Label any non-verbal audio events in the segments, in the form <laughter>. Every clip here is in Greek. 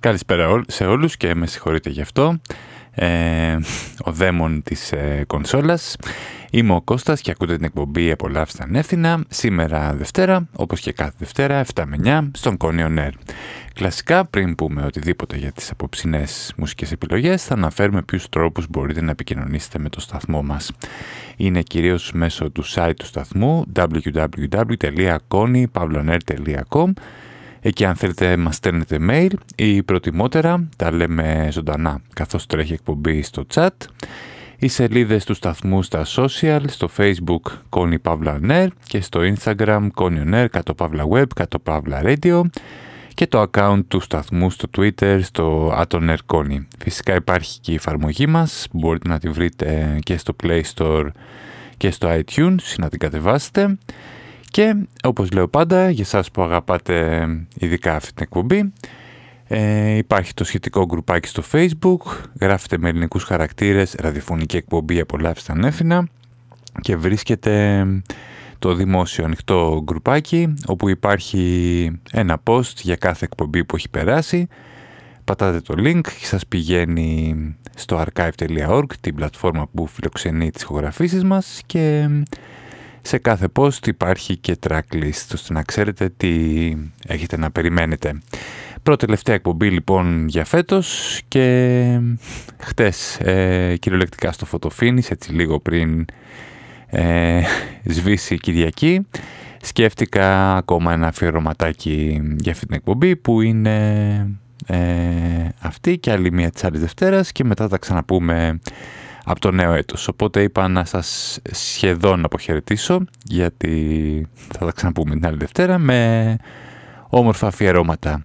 Καλησπέρα σε όλους και με συγχωρείτε γι' αυτό. Ε, ο δαίμον της ε, κονσόλας. Είμαι ο Κώστας και ακούτε την εκπομπή «Απολαύστε ανεύθυνα» σήμερα Δευτέρα, όπως και κάθε Δευτέρα, 7 με 9, στον Κόνιο Νέρ. Κλασικά, πριν πούμε οτιδήποτε για τις απόψινές μουσικές επιλογές, θα αναφέρουμε ποιους τρόπους μπορείτε να επικοινωνήσετε με το σταθμό μας. Είναι κυρίως μέσω του site του σταθμού www.konypavloner.com Εκεί αν θέλετε μας στέλνετε mail ή προτιμότερα τα λέμε ζωντανά καθώς τρέχει εκπομπή στο chat. Οι σελίδες του σταθμού στα social, στο facebook Connie Pavla Ner και στο instagram Connie Ner, κάτω Pavla Web, κάτω Pavla Radio και το account του σταθμού στο twitter στο Atoner Connie. Φυσικά υπάρχει και η εφαρμογή μας, μπορείτε να τη βρείτε και στο Play Store και στο iTunes, να την κατεβάσετε. Και όπως λέω πάντα, για εσάς που αγαπάτε ειδικά αυτή την εκπομπή, ε, υπάρχει το σχετικό γκρουπάκι στο facebook, γράφετε με ελληνικούς χαρακτήρες ραδιοφωνική εκπομπή απολαύστε ανέφηνα και βρίσκεται το δημόσιο ανοιχτό γκρουπάκι όπου υπάρχει ένα post για κάθε εκπομπή που έχει περάσει. Πατάτε το link και σας πηγαίνει στο archive.org, την πλατφόρμα που φιλοξενεί τις ηχογραφήσεις μας και σε κάθε post υπάρχει και tracklist, ώστε να ξέρετε τι έχετε να περιμένετε. Πρώτη τελευταία εκπομπή λοιπόν για φέτος και χτες ε, κυριολεκτικά στο φωτοφίνης, έτσι λίγο πριν ε, σβήσει η Κυριακή, σκέφτηκα ακόμα ένα αφιερωματάκι για αυτή την εκπομπή που είναι ε, αυτή και άλλη μία της άλλης Δευτέρας και μετά θα ξαναπούμε από το νέο έτος. Οπότε είπα να σας σχεδόν αποχαιρετήσω γιατί θα τα ξαναπούμε την άλλη Δευτέρα με όμορφα αφιερώματα.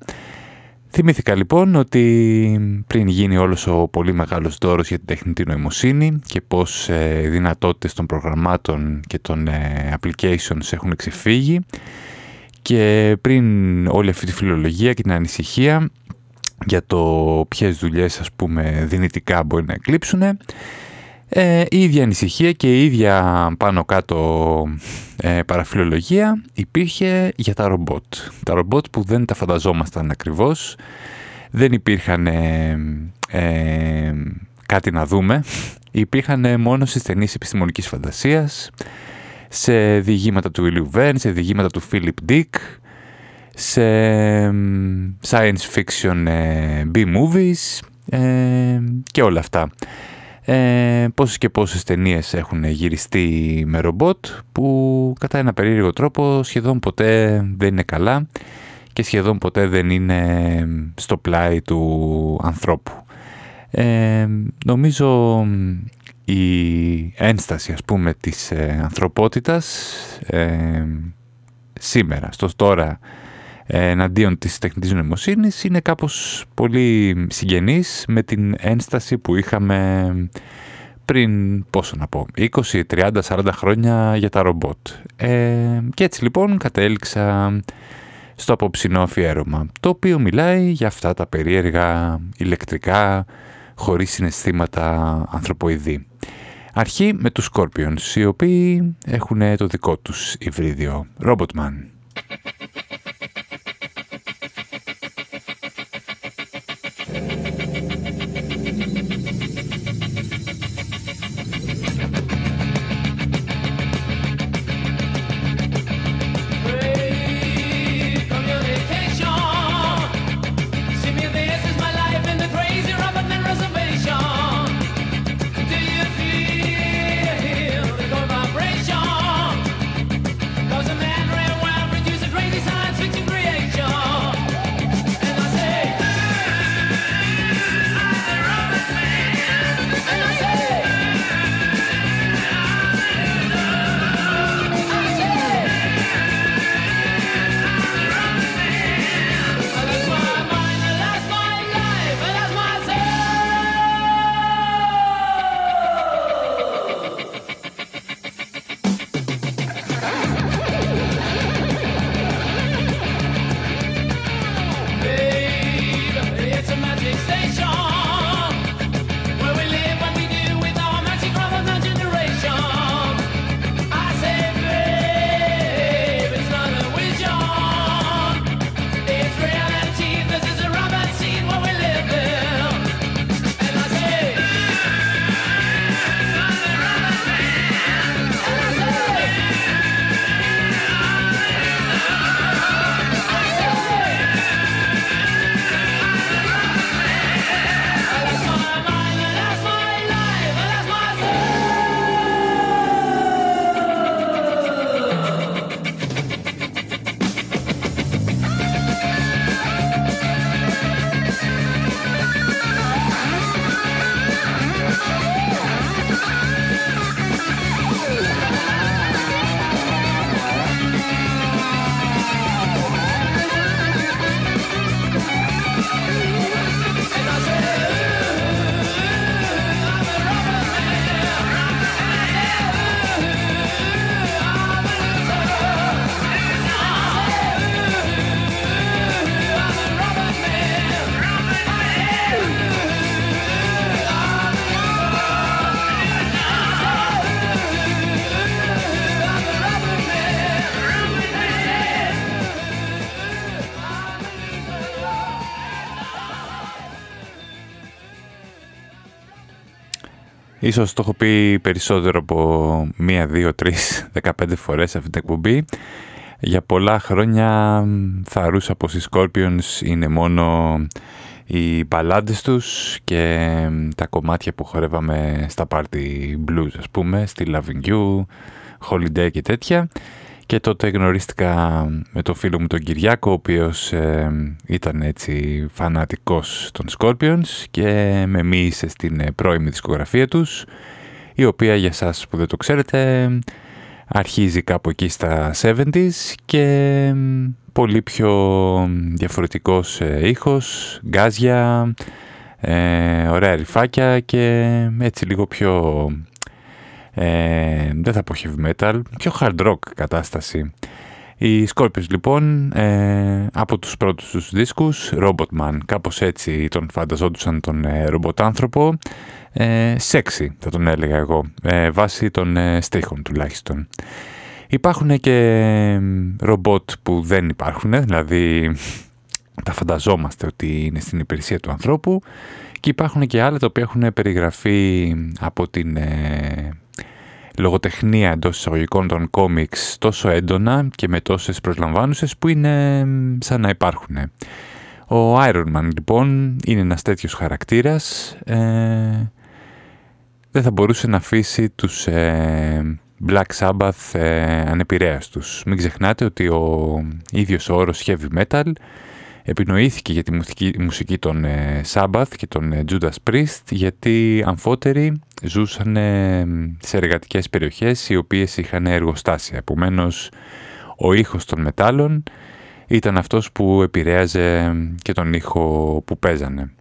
Θυμήθηκα λοιπόν ότι πριν γίνει όλος ο πολύ μεγάλος δώρος για την τεχνητή νοημοσύνη και πως ε, οι δυνατότητες των προγραμμάτων και των ε, applications έχουν ξεφύγει και πριν όλη αυτή τη φιλολογία και την ανησυχία για το ποιες δουλειές ας πούμε δυνητικά μπορεί να εκλείψουν ε, η ίδια ανησυχία και η ίδια πάνω κάτω ε, παραφιλολογία υπήρχε για τα ρομπότ. Τα ρομπότ που δεν τα φανταζόμασταν ακριβώς, δεν υπήρχαν ε, ε κάτι να δούμε, υπήρχαν μόνο στις ταινίες επιστημονικής φαντασίας, σε διηγήματα του William Verne, σε διηγήματα του Philip Dick, σε science fiction B-movies και όλα αυτά ε, πόσες και πόσες ταινίες έχουν γυριστεί με ρομπότ που κατά ένα περίεργο τρόπο σχεδόν ποτέ δεν είναι καλά και σχεδόν ποτέ δεν είναι στο πλάι του ανθρώπου. Ε, νομίζω η ένσταση ας πούμε της ε, ανθρωπότητας ε, σήμερα, στο τώρα εναντίον της τεχνητής νοημοσύνης είναι κάπως πολύ συγγενής με την ένσταση που είχαμε πριν, πόσο να πω, 20, 30, 40 χρόνια για τα ρομπότ. Ε, και έτσι λοιπόν κατέληξα στο απόψινό αφιέρωμα, το οποίο μιλάει για αυτά τα περίεργα ηλεκτρικά χωρίς συναισθήματα ανθρωποειδή. Αρχή με τους Scorpions, οι οποίοι έχουν το δικό τους υβρίδιο Robotman. Ίσως το έχω πει περισσότερο από μία, δύο, τρεις, δεκαπέντε φορές αυτή την εκπομπή. Για πολλά χρόνια θα ρούσα πως οι Scorpions είναι μόνο οι μπαλάντες τους και τα κομμάτια που χορεύαμε στα party blues ας πούμε, στη Loving You, Holiday και τέτοια. Και τότε γνωρίστηκα με τον φίλο μου τον Κυριάκο, ο οποίος ε, ήταν έτσι φανατικός των Scorpions και με μίλησε στην ε, πρώιμη δισκογραφία τους, η οποία για σας που δεν το ξέρετε αρχίζει κάπου εκεί στα 70s και πολύ πιο διαφορετικός ε, ήχος, γκάζια, ε, ωραία ρηφάκια και έτσι λίγο πιο ε, δεν θα πω heavy metal, πιο hard rock κατάσταση. Οι Scorpions λοιπόν ε, από τους πρώτους τους δίσκους, Robotman, κάπως έτσι τον φανταζόντουσαν τον ε, ρομποτάνθρωπο, ε, sexy θα τον έλεγα εγώ, ε, βάσει των ε, στίχων τουλάχιστον. Υπάρχουν και ρομπότ που δεν υπάρχουν, δηλαδή τα φανταζόμαστε ότι είναι στην υπηρεσία του ανθρώπου και υπάρχουν και άλλα τα οποία έχουν περιγραφεί από την λογοτεχνία εντός εισαγωγικών των κόμιξ τόσο έντονα και με τόσες προσλαμβάνουσες που είναι σαν να υπάρχουν. Ο Iron Man λοιπόν είναι ένας τέτοιος χαρακτήρας ε, δεν θα μπορούσε να αφήσει τους ε, Black Sabbath ε, ανεπηρέαστους. Μην ξεχνάτε ότι ο ίδιος ο όρος heavy metal επινοήθηκε για τη μουσική, των ε, Sabbath και των ε, Judas Priest γιατί αμφότεροι ζούσαν ε, σε εργατικές περιοχές οι οποίες είχαν εργοστάσια. Επομένως, ο ήχος των μετάλλων ήταν αυτός που επηρέαζε και τον ήχο που παίζανε.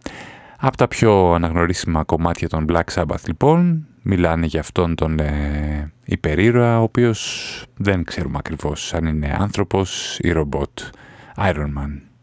Από τα πιο αναγνωρίσιμα κομμάτια των Black Sabbath λοιπόν μιλάνε για αυτόν τον ε, υπερήρωα ο οποίος δεν ξέρουμε ακριβώς αν είναι άνθρωπος ή ρομπότ. Iron Man.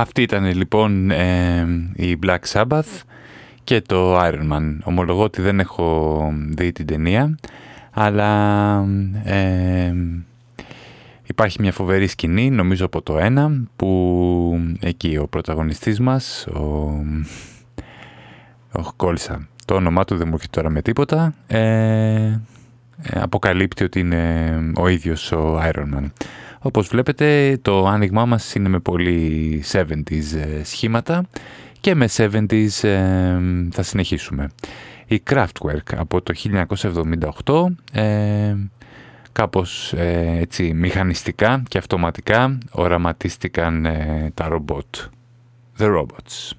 Αυτή ήταν λοιπόν ε, η Black Sabbath και το Iron Man. Ομολογώ ότι δεν έχω δει την ταινία, αλλά ε, υπάρχει μια φοβερή σκηνή, νομίζω από το ένα, που εκεί ο πρωταγωνιστής μας, ο... ο κόλλησα. Το όνομά του δεν μου έρχεται τώρα με τίποτα. Ε, αποκαλύπτει ότι είναι ο ίδιος ο Iron Man. Όπως βλέπετε το άνοιγμά μας είναι με πολύ 70s ε, σχήματα και με 70s ε, θα συνεχίσουμε. Η Kraftwerk από το 1978 ε, κάπως ε, έτσι μηχανιστικά και αυτοματικά οραματίστηκαν τα ρομπότ. The Robots.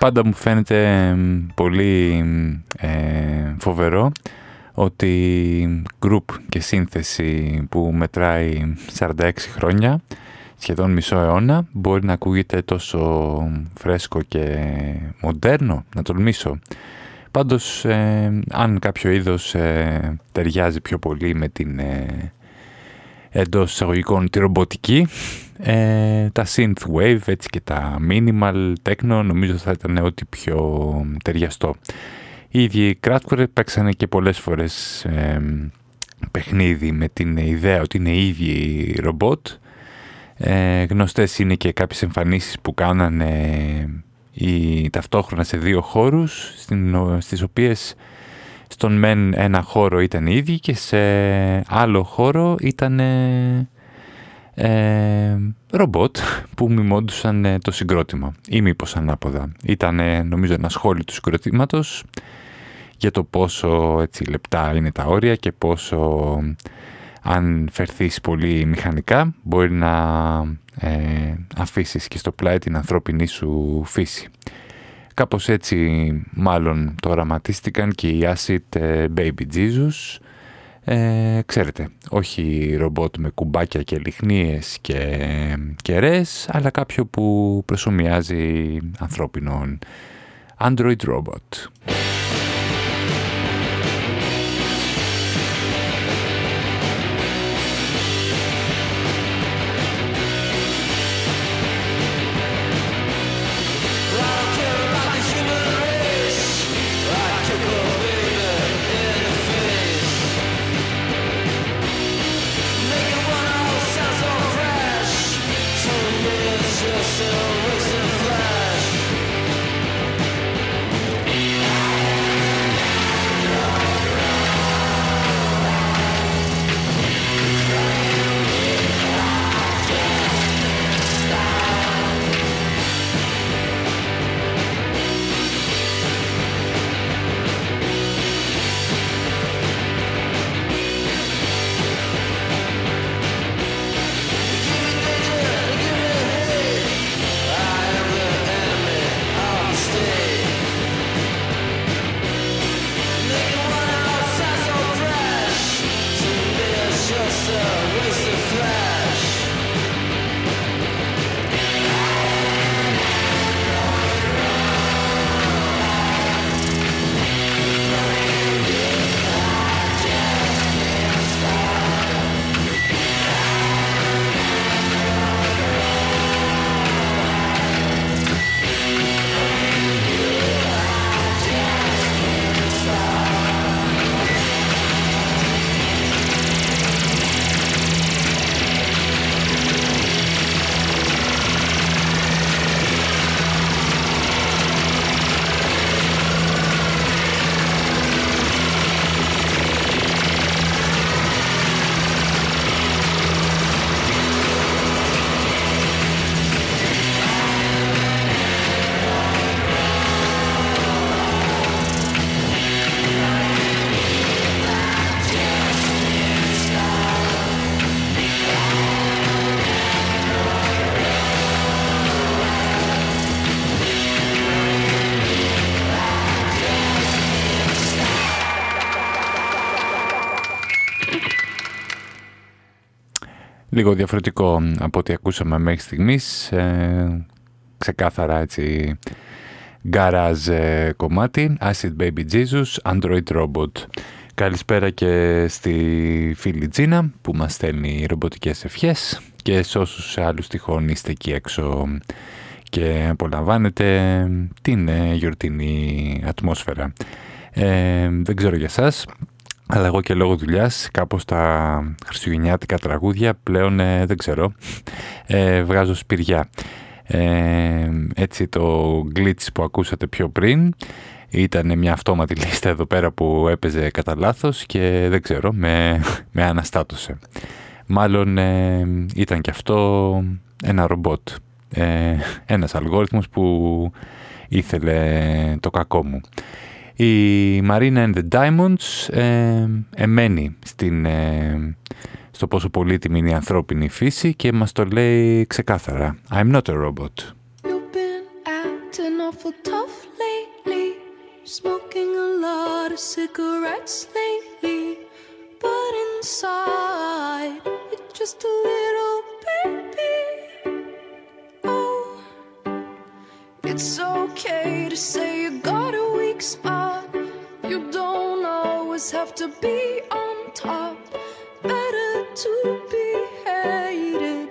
Πάντα μου φαίνεται πολύ ε, φοβερό ότι group και σύνθεση που μετράει 46 χρόνια, σχεδόν μισό αιώνα, μπορεί να ακούγεται τόσο φρέσκο και μοντέρνο, να τολμήσω. Πάντως, ε, αν κάποιο είδος ε, ταιριάζει πιο πολύ με την ε, εντός εισαγωγικών τη ρομποτική, ε, τα synthwave έτσι και τα minimal techno νομίζω θα ήταν ό,τι πιο ταιριαστό. Οι ίδιοι Kraftwerk παίξανε και πολλές φορές ε, παιχνίδι με την ιδέα ότι είναι οι ίδιοι ρομπότ. Ε, γνωστές είναι και κάποιες εμφανίσεις που κάνανε οι, ταυτόχρονα σε δύο χώρους, στην, στις οποίες στον μεν ένα χώρο ήταν οι ίδιοι και σε άλλο χώρο ήταν ε, ρομπότ που μιμόντουσαν ε, το συγκρότημα ή μήπως ανάποδα. Ήταν νομίζω ένα σχόλιο του συγκροτήματος για το πόσο έτσι, λεπτά είναι τα όρια και πόσο αν φερθείς πολύ μηχανικά μπορεί να ε, αφήσεις και στο πλάι την ανθρώπινη σου φύση. Κάπως έτσι μάλλον το οραματίστηκαν και οι Acid ε, Baby Jesus ε, ξέρετε, όχι ρομπότ με κουμπάκια και λιχνίες και κεραίες, αλλά κάποιο που προσωμιάζει ανθρώπινον Android Robot. Λίγο διαφορετικό από ό,τι ακούσαμε μέχρι στιγμής. Ε, ξεκάθαρα έτσι garage ε, κομμάτι. Acid Baby Jesus, Android Robot. Καλησπέρα και στη φίλη Τζίνα που μας στέλνει ρομποτικές ευχές και σε όσους άλλους τυχόν είστε εκεί έξω και απολαμβάνετε την ε, γιορτινή ατμόσφαιρα. Ε, δεν ξέρω για σας, αλλά εγώ και λόγω δουλειάς, κάπως τα χριστουγεννιάτικα τραγούδια πλέον ε, δεν ξέρω, ε, βγάζω σπηριά. Ε, έτσι το glitch που ακούσατε πιο πριν ήταν μια αυτόματη λίστα εδώ πέρα που έπαιζε κατά λάθος και δεν ξέρω, με, με αναστάτωσε. Μάλλον ε, ήταν και αυτό ένα ρομπότ, ε, ένας αλγόριθμος που ήθελε το κακό μου. Η Marina and the Diamonds ε, εμένει στην, ε, στο πόσο πολύτιμη είναι η ανθρώπινη φύση και μας το λέει ξεκάθαρα. I'm not a robot. You've been acting awful tough lately Smoking a lot of cigarettes lately But inside, you're just a little baby It's okay to say you got a weak spot. You don't always have to be on top. Better to be hated.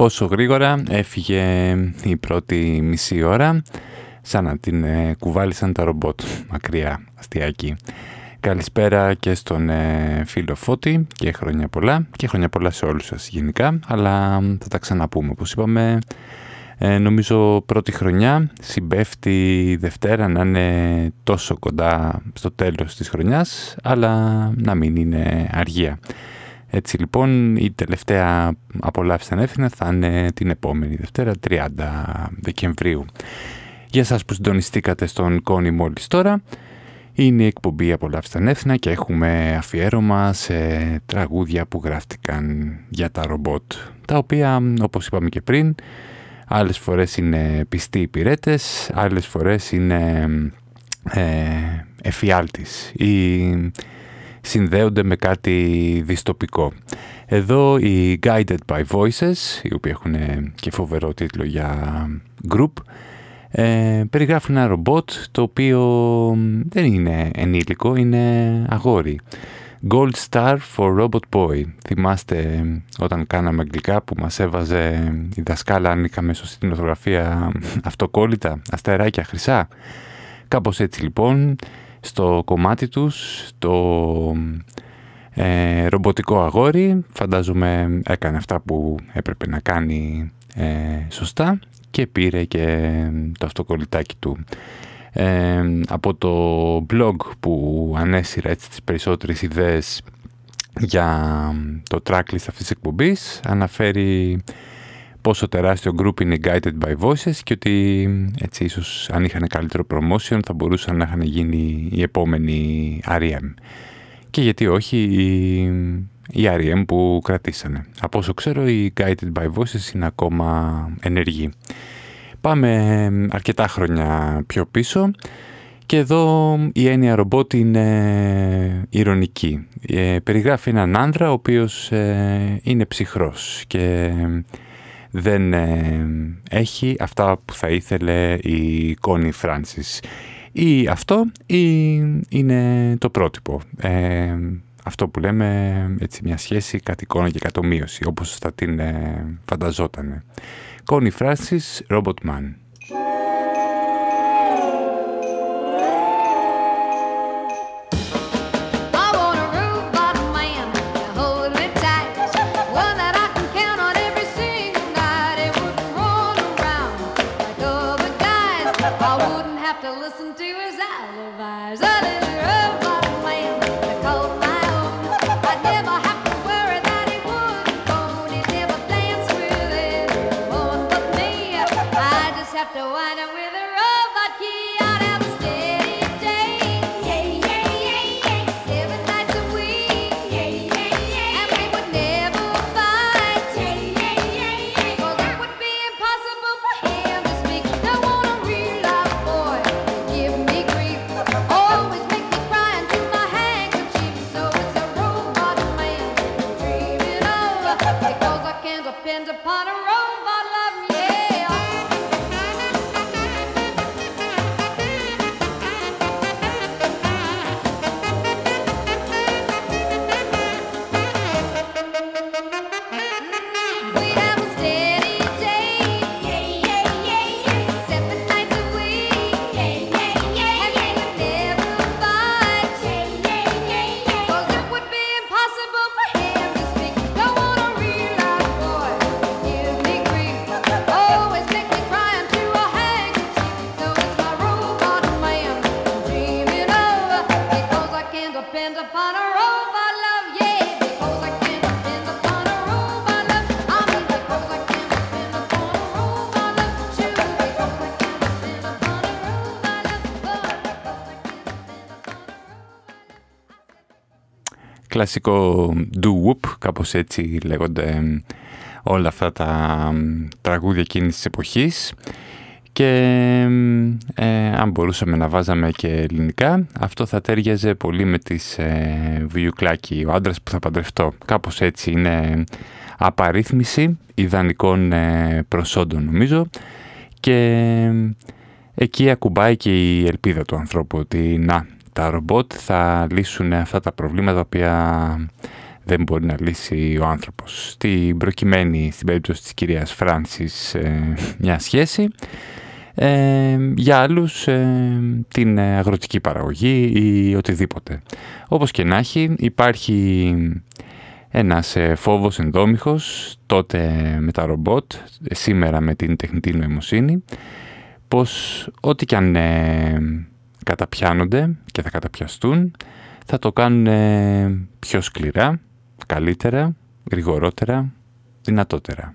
Πόσο γρήγορα έφυγε η πρώτη μισή ώρα σαν να την ε, κουβάλισαν τα ρομπότ μακριά αστιακή. Καλησπέρα και στον ε, φίλο Φώτη και χρόνια πολλά και χρόνια πολλά σε όλους σας γενικά αλλά θα τα ξαναπούμε όπως είπαμε ε, νομίζω πρώτη χρονιά συμπέφτει Δευτέρα να είναι τόσο κοντά στο τέλος της χρονιάς αλλά να μην είναι αργία. Έτσι λοιπόν η τελευταία απολαύση ανέφηνα θα είναι την επόμενη Δευτέρα 30 Δεκεμβρίου. Για σας που συντονιστήκατε στον Κόνη μόλις τώρα είναι η εκπομπή Απολαύσει Έθνα και έχουμε αφιέρωμα σε τραγούδια που γράφτηκαν για τα ρομπότ τα οποία όπως είπαμε και πριν άλλες φορές είναι πιστοί υπηρέτες, άλλες φορές είναι ε, εφιάλτης ή συνδέονται με κάτι διστοπικό. Εδώ οι Guided by Voices, οι οποίοι έχουν και φοβερό τίτλο για group, ε, περιγράφουν ένα ρομπότ το οποίο δεν είναι ενήλικο, είναι αγόρι. Gold Star for Robot Boy. Θυμάστε όταν κάναμε αγγλικά που μας έβαζε η δασκάλα αν είχαμε σωστή νοθογραφία αυτοκόλλητα, αστεράκια, χρυσά. Κάπως έτσι λοιπόν, στο κομμάτι τους, το ε, ρομποτικό αγόρι, φαντάζομαι έκανε αυτά που έπρεπε να κάνει ε, σωστά και πήρε και το αυτοκολλητάκι του. Ε, από το blog που ανέσυρα έτσι τις περισσότερες ιδέες για το tracklist αυτής της εκπομπής αναφέρει πόσο τεράστιο group είναι Guided by Voices και ότι έτσι ίσως αν είχαν καλύτερο promotion θα μπορούσαν να είχαν γίνει η επόμενη R.E.M. Και γιατί όχι η, η R.E.M. που κρατήσανε. Από όσο ξέρω η Guided by Voices είναι ακόμα ενεργή. Πάμε αρκετά χρόνια πιο πίσω και εδώ η έννοια ρομπότ είναι ηρωνική. Ε, περιγράφει έναν άνδρα ο οποίος ε, είναι ψυχρός και δεν ε, έχει αυτά που θα ήθελε η Κόνι Φράνσις. Ή αυτό ή είναι το πρότυπο. αυτό που λέμε έτσι μια σχέση κατ' εικόνα και κατομοίωση όπως θα την φανταζότανε. Connie Francis, Robot Man. Κλασικό do-whoop, κάπως έτσι λέγονται όλα αυτά τα τραγούδια εκείνης της εποχής. Και ε, αν μπορούσαμε να βάζαμε και ελληνικά αυτό θα τέριαζε πολύ με τις ε, Βιουκλάκη, ο άντρας που θα παντρευτώ. Κάπως έτσι είναι απαρίθμηση ιδανικών ε, προσόντων νομίζω. Και εκεί ακουμπάει και η ελπίδα του ανθρώπου ότι να, τα ρομπότ θα λύσουν αυτά τα προβλήματα τα οποία δεν μπορεί να λύσει ο άνθρωπος. Στην προκειμένη, στην περίπτωση της κυρίας Φράνσις, ε, μια σχέση. Ε, για άλλους ε, την αγροτική παραγωγή ή οτιδήποτε. Όπως και να έχει υπάρχει ένας ε, φόβος ενδόμηχος τότε με τα ρομπότ, σήμερα με την τεχνητή νοημοσύνη πως ό,τι και αν ε, καταπιάνονται και θα καταπιαστούν θα το κάνουν ε, πιο σκληρά, καλύτερα, γρηγορότερα, δυνατότερα.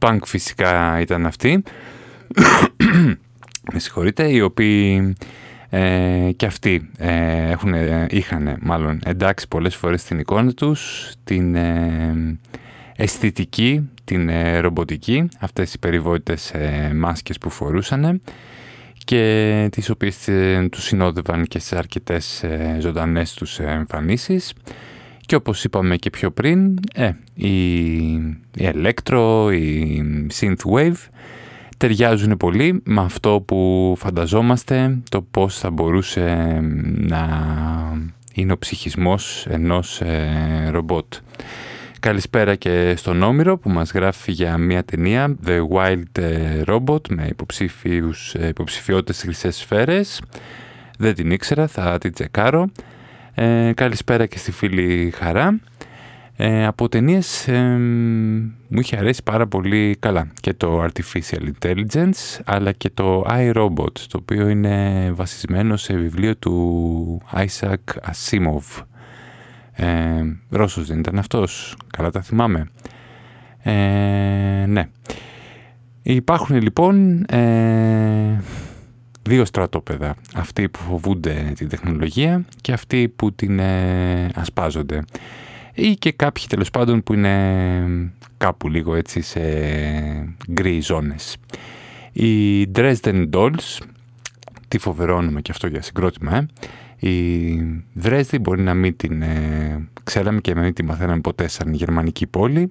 Punk φυσικά ήταν αυτοί. <coughs> Με συγχωρείτε, οι οποίοι ε, και αυτοί ε, έχουν, ε, είχαν μάλλον εντάξει πολλές φορές την εικόνα τους, την ε, αισθητική, την ε, ρομποτική, αυτές οι περιβόητες ε, μάσκες που φορούσαν και τις οποίες ε, τους συνόδευαν και σε αρκετές ε, ζωντανές τους ε, εμφανίσεις. Και όπως είπαμε και πιο πριν, ε, η, η Electro, η Synthwave ταιριάζουν πολύ με αυτό που φανταζόμαστε, το πώς θα μπορούσε να είναι ο ψυχισμός ενός ε, ρομπότ. Καλησπέρα και στον Όμηρο που μας γράφει για μια ταινία The Wild ε, Robot με υποψήφιους, ε, υποψηφιότητες χρυσές σφαίρες. Δεν την ήξερα, θα την τσεκάρω. Ε, καλησπέρα και στη φίλη Χαρά. Ε, από ταινίες μου είχε αρέσει πάρα πολύ καλά και το Artificial Intelligence αλλά και το iRobot το οποίο είναι βασισμένο σε βιβλίο του Isaac Asimov. Ε, Ρώσος δεν ήταν αυτός, καλά τα θυμάμαι. Ε, ναι. Υπάρχουν λοιπόν ε, δύο στρατόπεδα. Αυτοί που φοβούνται την τεχνολογία και αυτοί που την ε, ασπάζονται. Ή και κάποιοι τέλος πάντων που είναι κάπου λίγο έτσι σε γκρι ζώνες. Οι Dresden Dolls, τι φοβερό όνομα και αυτό για συγκρότημα, ε. Η Δρέσδη μπορεί να μην την ε, ξέραμε και να μην την μαθαίναμε ποτέ σαν γερμανική πόλη,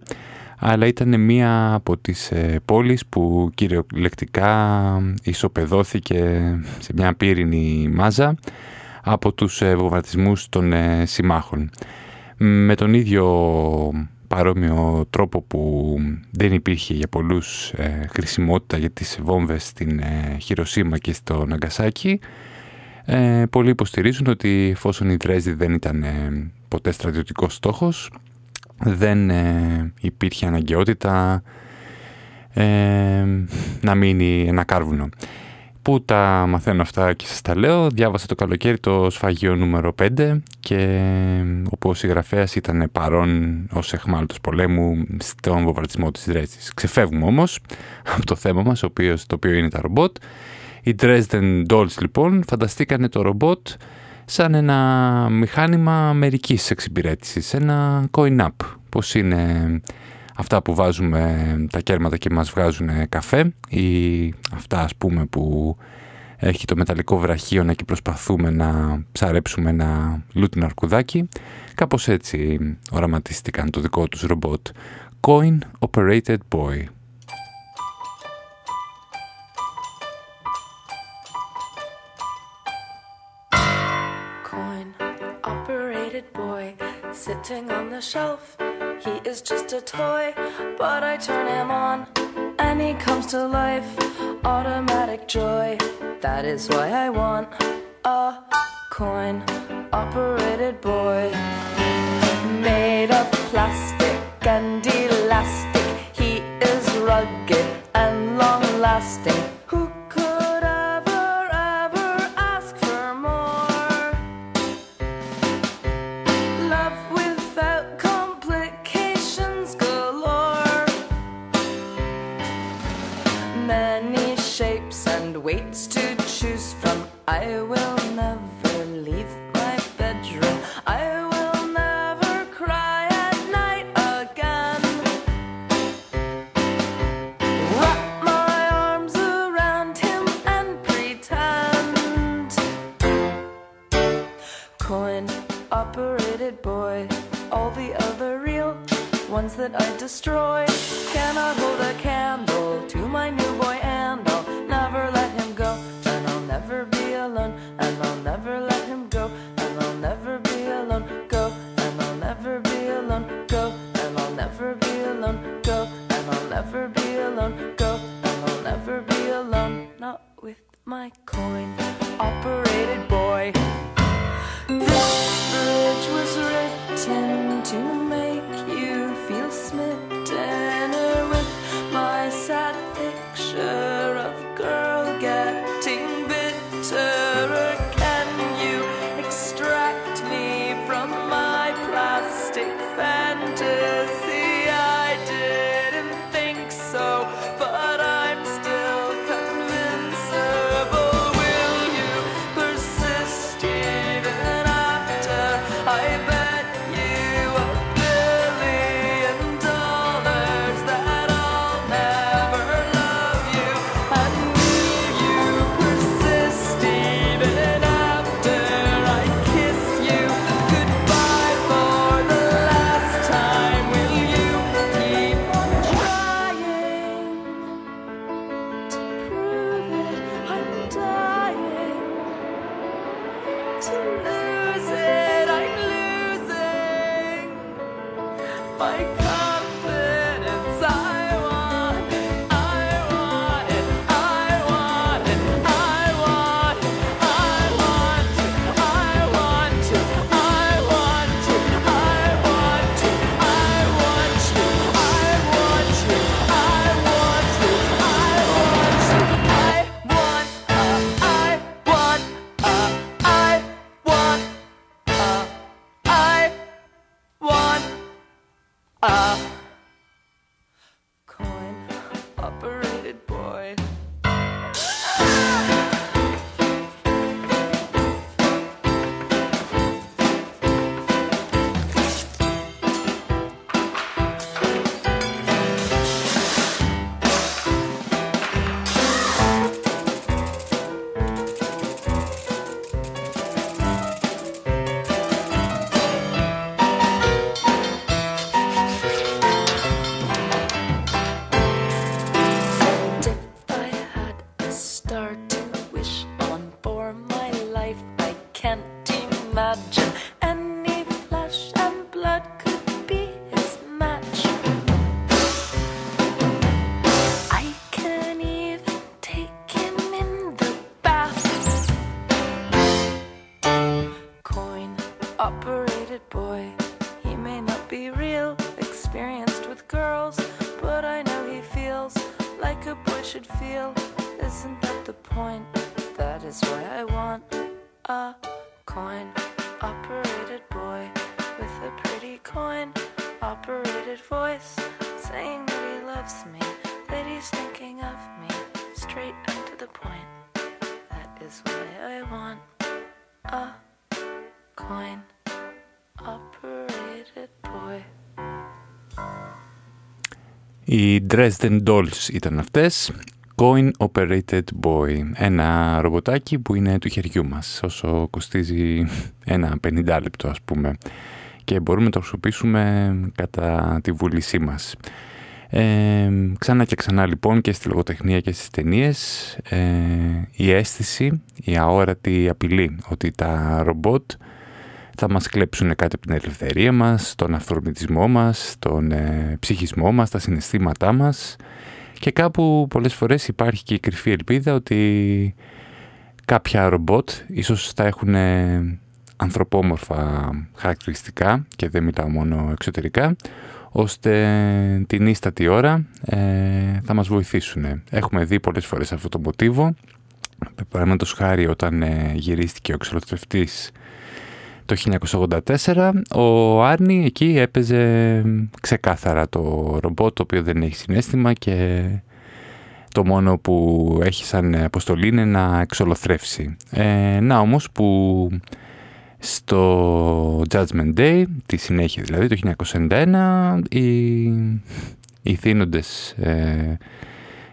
αλλά ήταν μία από τις ε, πόλεις που κυριολεκτικά ισοπεδώθηκε σε μια πύρινη μάζα από τους ε, βομβαρδισμούς των ε, συμμάχων. Με τον ίδιο παρόμοιο τρόπο που δεν υπήρχε για πολλούς ε, χρησιμότητα για τις βόμβες στην ε, Χειροσύμα και στο Ναγκασάκι, ε, πολλοί υποστηρίζουν ότι εφόσον η Δρέσδη δεν ήταν ε, ποτέ στρατιωτικός στόχος, δεν ε, υπήρχε αναγκαιότητα ε, να μείνει ένα κάρβουνο. Πού τα μαθαίνω αυτά και σας τα λέω, διάβασα το καλοκαίρι το σφαγείο νούμερο 5 και όπου ο συγγραφέας ήταν παρόν ως εχμάλωτος πολέμου στον βομβαρδισμό της Δρέσδης. Ξεφεύγουμε όμως από το θέμα μας, το οποίο είναι τα ρομπότ οι Dresden Dolls λοιπόν φανταστήκανε το ρομπότ σαν ένα μηχάνημα μερικής εξυπηρέτησης, ένα coin-up. Πώς είναι αυτά που βάζουμε τα κέρματα και μας βγάζουν καφέ ή αυτά ας πούμε που έχει το μεταλλικό βραχίωνα και προσπαθούμε να ψαρέψουμε ένα λούτινο αρκουδάκι. Κάπως έτσι οραματίστηκαν το δικό τους ρομπότ. Coin Operated Boy. Sitting on the shelf. He is just a toy, but I turn him on and he comes to life. Automatic joy, that is why I want a coin operated boy. Made of plastic and elastic, he is rugged and long lasting. I will never leave my bedroom. I will never cry at night again. Wrap my arms around him and pretend coin operated boy. All the other real ones that I destroy cannot hold a candle to my new alone, go. I'll never be alone, not with my coin operated boy. This bridge was written to Οι Dresden Dolls ήταν αυτές. Coin Operated Boy. Ένα ρομποτάκι που είναι του χεριού μας. Όσο κοστίζει ένα 50 λεπτό ας πούμε. Και μπορούμε να το χρησιμοποιήσουμε κατά τη βούλησή μας. Ε, ξανά και ξανά λοιπόν και στη λογοτεχνία και στις ταινίες ε, η αίσθηση, η αόρατη απειλή ότι τα ρομπότ θα μας κλέψουν κάτι από την ελευθερία μας, τον αυθορμητισμό μας, τον ε, ψυχισμό μας, τα συναισθήματά μας και κάπου πολλές φορές υπάρχει και η κρυφή ελπίδα ότι κάποια ρομπότ ίσως θα έχουν ε, ανθρωπόμορφα χαρακτηριστικά και δεν μιλάω μόνο εξωτερικά ώστε την ίστατη ώρα ε, θα μας βοηθήσουν. Έχουμε δει πολλές φορές αυτό το μοτίβο. Παραδείγματος χάρη όταν ε, γυρίστηκε ο εξολοθρευτής το 1984 ο Άρνη εκεί έπαιζε ξεκάθαρα το ρομπότ το οποίο δεν έχει συναίσθημα και το μόνο που έχει σαν αποστολή είναι να εξολοθρεύσει. Ε, να όμως που στο Judgment Day, τη συνέχεια δηλαδή το 1991, οι, οι ιθύνοντες ε,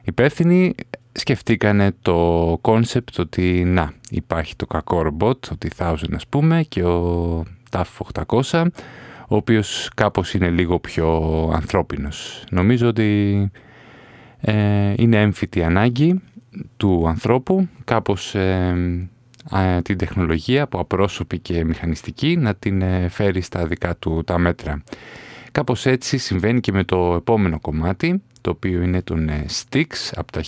υπεύθυνοι σκεφτήκανε το concept ότι να υπάρχει το κακό ρομπότ, ο T-1000 ας πούμε και ο TAF 800 ο οποίος κάπως είναι λίγο πιο ανθρώπινος. Νομίζω ότι ε, είναι έμφυτη ανάγκη του ανθρώπου κάπως ε, α, την τεχνολογία από απρόσωπη και μηχανιστική να την ε, φέρει στα δικά του τα μέτρα. Κάπως έτσι συμβαίνει και με το επόμενο κομμάτι το οποίο είναι τον Styx από τα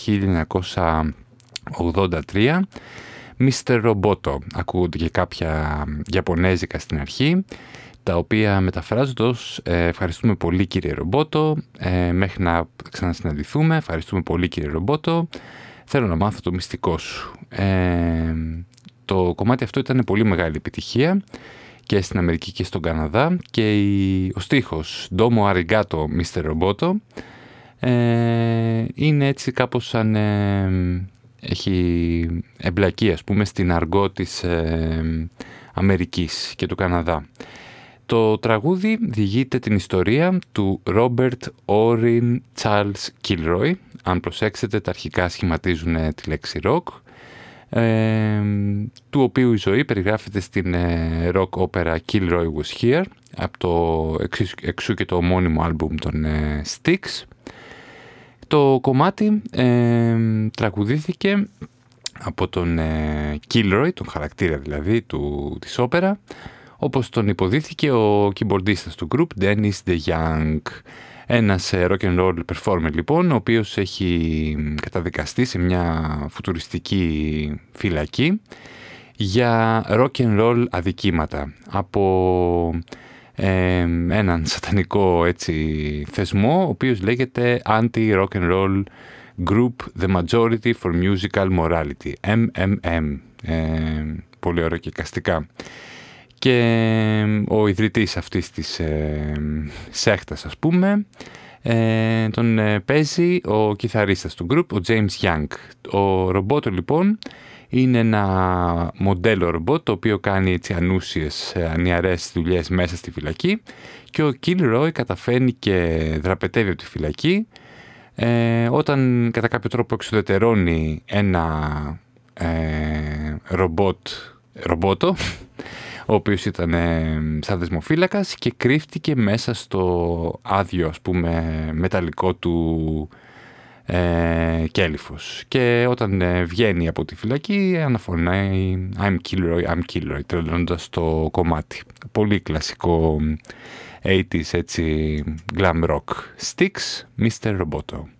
1983 Mr. Roboto. Ακούγονται και κάποια Ιαπωνέζικα στην αρχή τα οποία μεταφράζονται ως ε, ευχαριστούμε πολύ κύριε Ρομπότο, ε, μέχρι να ξανασυναντηθούμε, ευχαριστούμε πολύ κύριε Ρομπότο, θέλω να μάθω το μυστικό σου. Ε, το κομμάτι αυτό ήταν πολύ μεγάλη επιτυχία και στην Αμερική και στον Καναδά και η, ο στίχος Domo Arigato Mr. Roboto ε, είναι έτσι κάπως σαν ε, έχει εμπλακεί ας πούμε στην αργό της ε, Αμερικής και του Καναδά. Το τραγούδι διηγείται την ιστορία του Robert Orin Charles Kilroy. Αν προσέξετε τα αρχικά σχηματίζουν τη λέξη rock. Ε, του οποίου η ζωή περιγράφεται στην ε, rock όπερα Kilroy Was Here από το εξίσου, εξού και το ομώνυμο άλμπουμ των ε, Styx. Το κομμάτι ε, τραγουδήθηκε από τον ε, Kilroy, τον χαρακτήρα δηλαδή του, της όπερα, όπως τον υποδίθηκε ο κιμπορντίστας του group Dennis DeYoung. Ένας ε, rock and roll performer λοιπόν, ο οποίος έχει καταδικαστεί σε μια φουτουριστική φυλακή για rock and roll αδικήματα από έναν σατανικό έτσι, θεσμό, ο οποίος λέγεται Anti-Rock and Roll Group The Majority for Musical Morality, MMM, ε, πολύ ωραία και καστικά. Και ο ιδρυτής αυτής της ε, σέχτας, ας πούμε, ε, τον ε, παίζει ο κιθαρίστας του group, ο James Young. Ο ρομπότο, λοιπόν, είναι ένα μοντέλο ρομπότ το οποίο κάνει έτσι ανούσιες, ε, ανιαρές δουλειές μέσα στη φυλακή και ο Kilroy καταφέρνει και δραπετεύει από τη φυλακή ε, όταν κατά κάποιο τρόπο εξουδετερώνει ένα ε, ρομπότ, ρομπότο ο οποίος ήταν ε, σαν δεσμοφύλακας και κρύφτηκε μέσα στο άδειο ας πούμε μεταλλικό του ε, κέλυφος. Και όταν ε, βγαίνει από τη φυλακή αναφωνάει I'm Killroy, I'm Killroy» τρελώντας το κομμάτι. Πολύ κλασικό hm, 80's έτσι glam rock. Sticks, Mr. Roboto.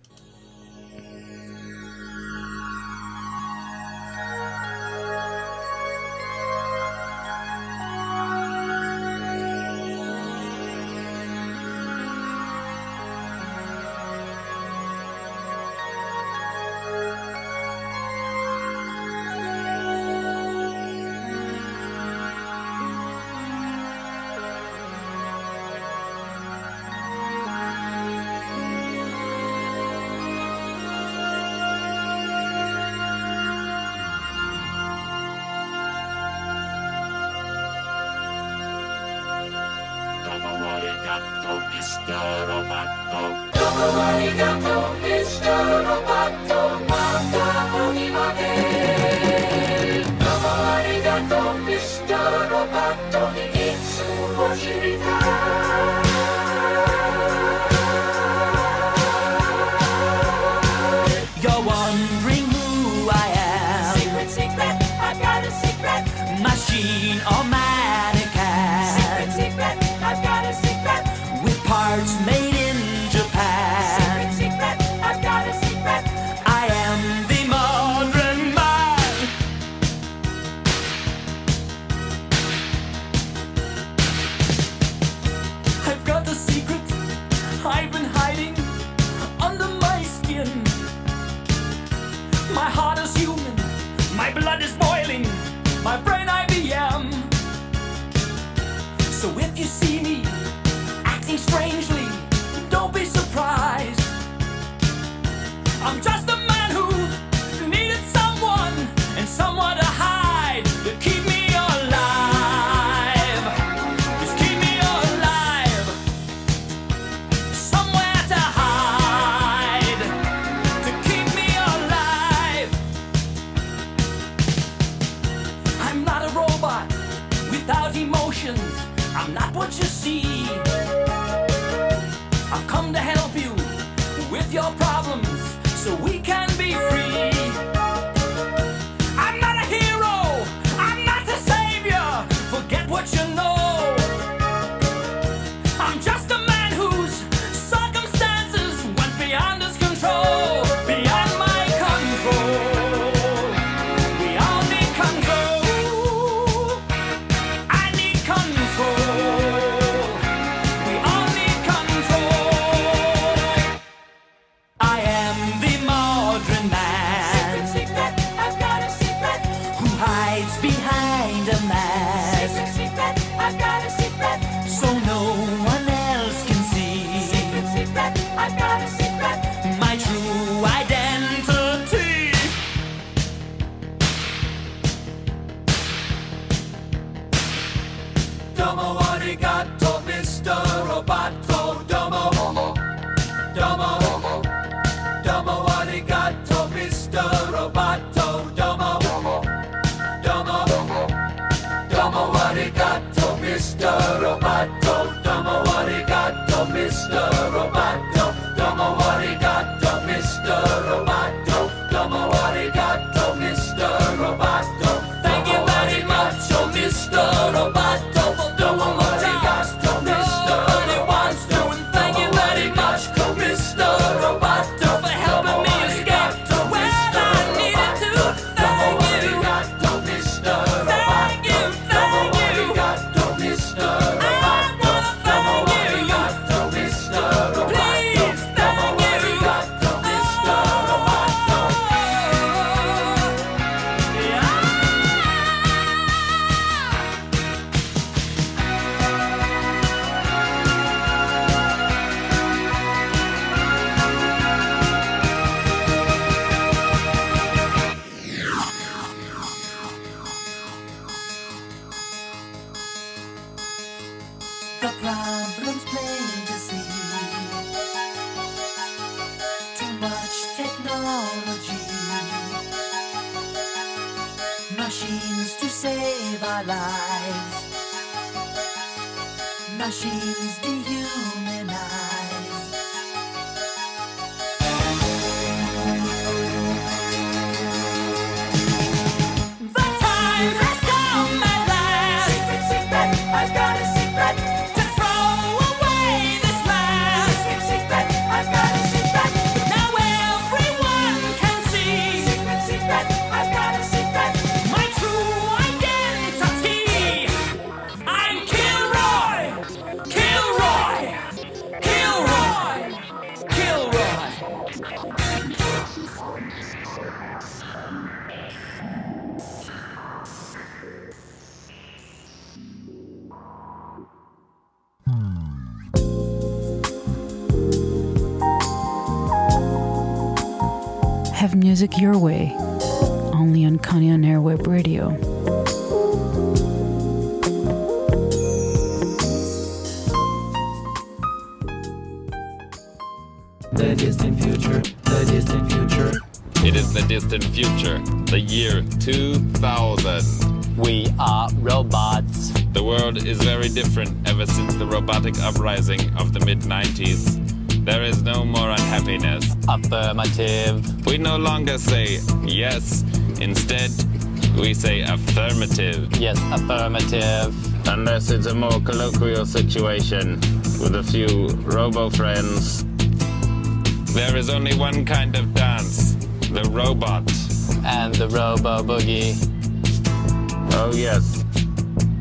Longer say yes, instead, we say affirmative. Yes, affirmative. Unless it's a more colloquial situation with a few robo friends. There is only one kind of dance the robot. And the robo boogie. Oh, yes,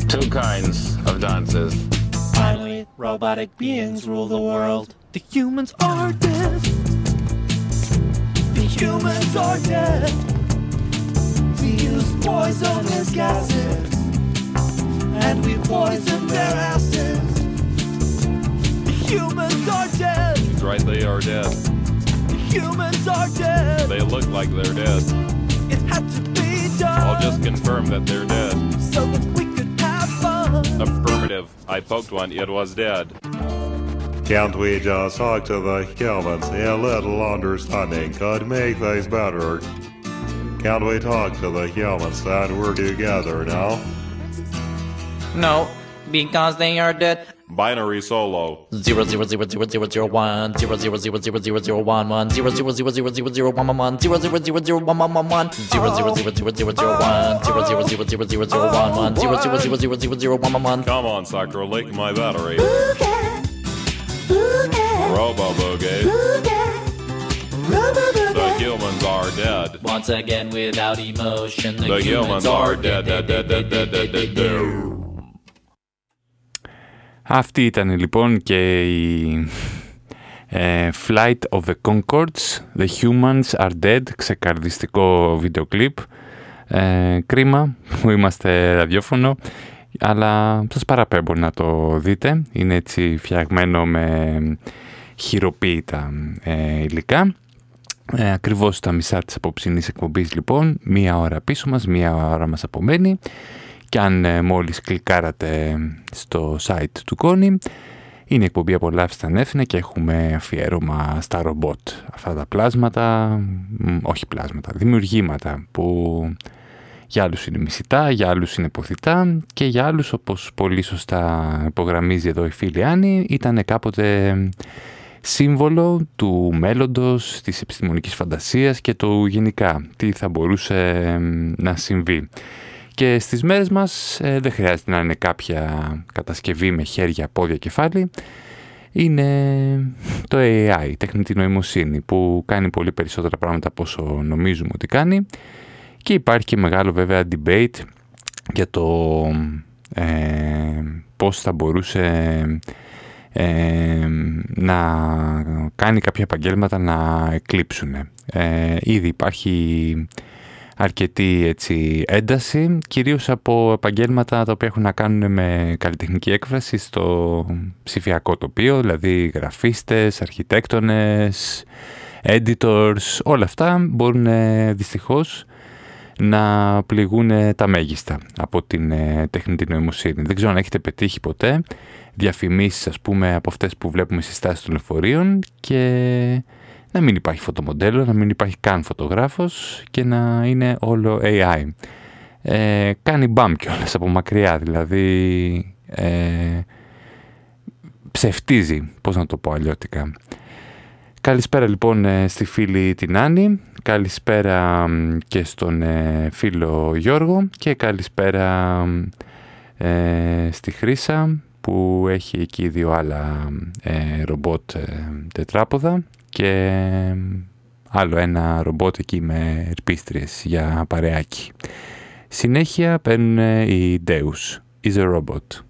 two kinds of dances. Finally, robotic beings rule the world. The humans are dead. The humans are dead. We use poisonous gases. And we poison their asses. The humans are dead. That's right, they are dead. Humans are dead. They look like they're dead. It had to be done. I'll just confirm that they're dead. so that we could have fun. Affirmative. I poked one, it was dead. Can't we just talk to the humans? A little understanding could make things better. Can't we talk to the humans and work together now? No, because they are dead. Binary solo. Zero zero zero zero zero zero one zero zero zero zero zero zero one one zero zero zero zero zero zero one one one zero zero zero zero one one one one zero zero zero zero zero zero one zero zero zero zero zero zero one one zero zero zero zero zero zero one one one. Come on, Sacro, lick my battery. Robo Boogie. The humans are dead. Once again, without emotion, the, The humans are dead, dead, dead, dead, dead, dead, dead, dead. Αυτή ήταν λοιπόν και η ε, Flight of the Concords, The Humans Are Dead, ξεκαρδιστικό βίντεο κλιπ. Ε, κρίμα που είμαστε ραδιόφωνο, αλλά σας παραπέμπω να το δείτε. Είναι έτσι φτιαγμένο με χειροποίητα ε, υλικά. Ε, ακριβώς τα μισά της απόψινής εκπομπής λοιπόν, μία ώρα πίσω μας, μία ώρα μας απομένει και αν ε, μόλις κλικάρατε στο site του Κόνη είναι εκπομπή απολαύστα ανέφηνα και έχουμε αφιέρωμα στα ρομπότ. Αυτά τα πλάσματα, μ, όχι πλάσματα, δημιουργήματα που για άλλους είναι μισητά, για άλλους είναι ποθητά και για άλλους όπως πολύ σωστά υπογραμμίζει εδώ η φίλη Άννη ήταν κάποτε σύμβολο του μέλλοντος, της επιστημονικής φαντασίας και του γενικά τι θα μπορούσε εμ, να συμβεί. Και στις μέρες μας ε, δεν χρειάζεται να είναι κάποια κατασκευή με χέρια, πόδια, κεφάλι. Είναι το AI, η τεχνητή νοημοσύνη, που κάνει πολύ περισσότερα πράγματα από όσο νομίζουμε ότι κάνει. Και υπάρχει και μεγάλο βέβαια debate για το ε, πώς θα μπορούσε ε, να κάνει κάποια επαγγέλματα να εκλείψουν. Ε, ήδη υπάρχει αρκετή έτσι, ένταση, κυρίως από επαγγέλματα τα οποία έχουν να κάνουν με καλλιτεχνική έκφραση στο ψηφιακό τοπίο, δηλαδή γραφίστες, αρχιτέκτονες, editors, όλα αυτά μπορούν ε, δυστυχώς να πληγούν τα μέγιστα από την ε, τεχνητή νοημοσύνη. Δεν ξέρω αν έχετε πετύχει ποτέ διαφημίσεις ας πούμε από αυτές που βλέπουμε στις στάσεις των λεωφορείων και να μην υπάρχει φωτομοντέλο, να μην υπάρχει καν φωτογράφος και να είναι όλο AI. ε, κάνει μπαμ κιόλας από μακριά, δηλαδή ε, ψευτίζει, πώς να το πω αλλιώτικα. Καλησπέρα λοιπόν ε, στη φίλη την Άννη, καλησπέρα μ, και στον ε, φίλο Γιώργο και καλησπέρα ε, στη Χρύσα που έχει εκεί δύο άλλα ε, ρομπότ ε, τετράποδα και ε, άλλο ένα ρομπότ εκεί με ερπίστριες για παρεάκι. Συνέχεια παίρνουν οι Deus, is a robot.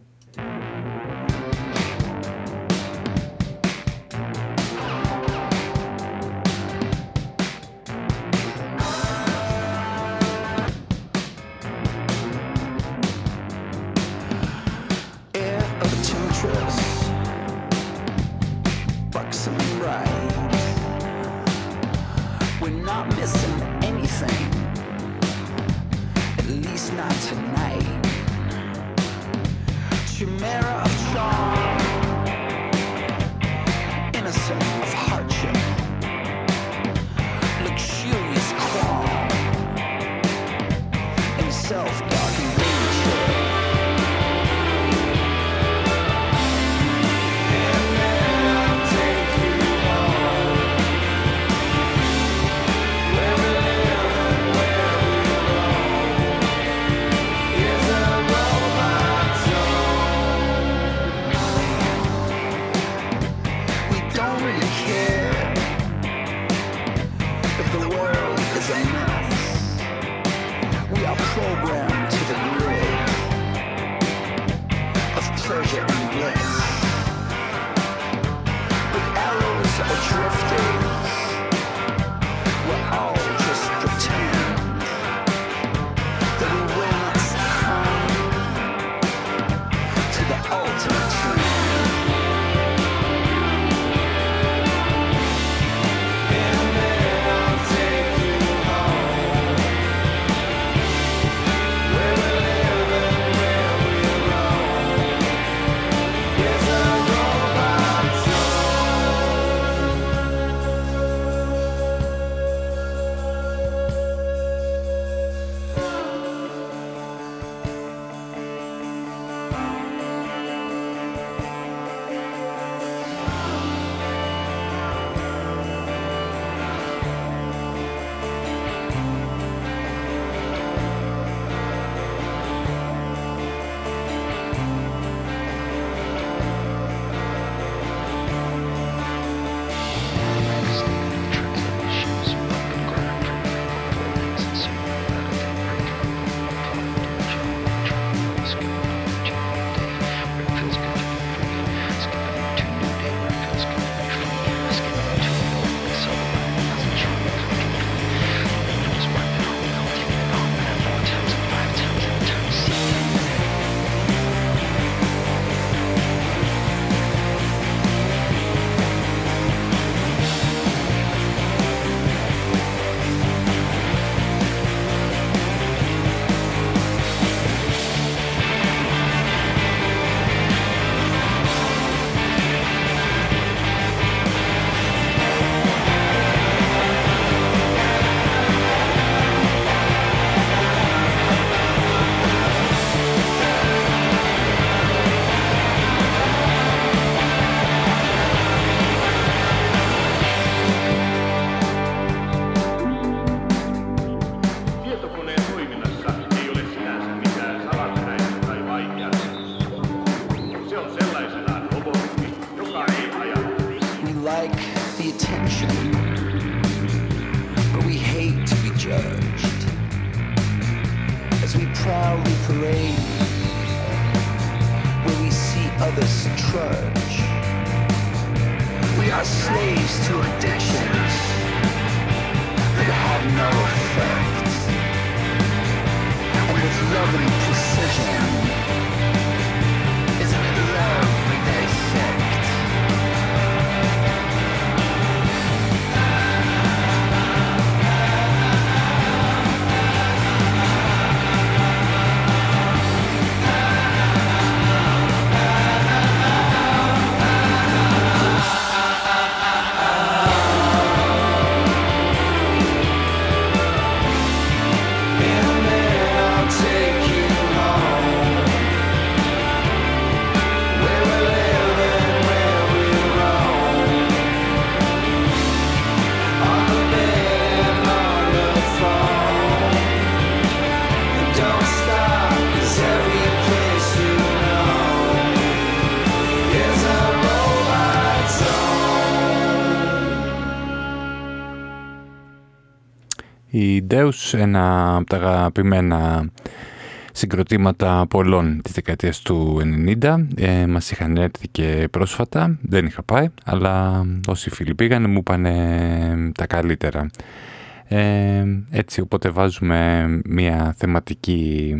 Η Deus, ένα από τα αγαπημένα συγκροτήματα πολλών της δεκαετίας του 90. Ε, μας είχαν έρθει και πρόσφατα, δεν είχα πάει, αλλά όσοι φίλοι πήγανε μου είπαν τα καλύτερα. Ε, έτσι, οπότε βάζουμε μια θεματική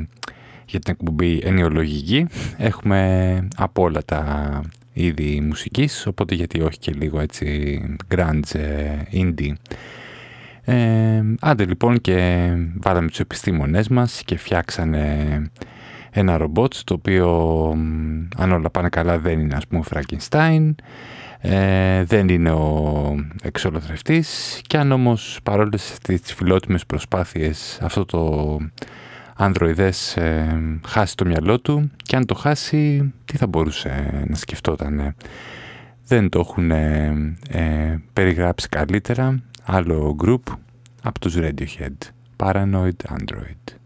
για την εκπομπή ενιολογική. Έχουμε από όλα τα είδη μουσικής, οπότε γιατί όχι και λίγο έτσι grunge, ε, indie. Ε, άντε λοιπόν και βάλαμε τους επιστήμονές μας και φτιάξανε ένα ρομπότ το οποίο αν όλα πάνε καλά δεν είναι ας πούμε Frankenstein ε, δεν είναι ο εξολοθρευτής και αν όμως παρόλες τις φιλότιμες προσπάθειες αυτό το ανδροειδές ε, χάσει το μυαλό του και αν το χάσει τι θα μπορούσε να σκεφτόταν δεν το έχουν ε, περιγράψει καλύτερα άλλο group από τους Radiohead Paranoid Android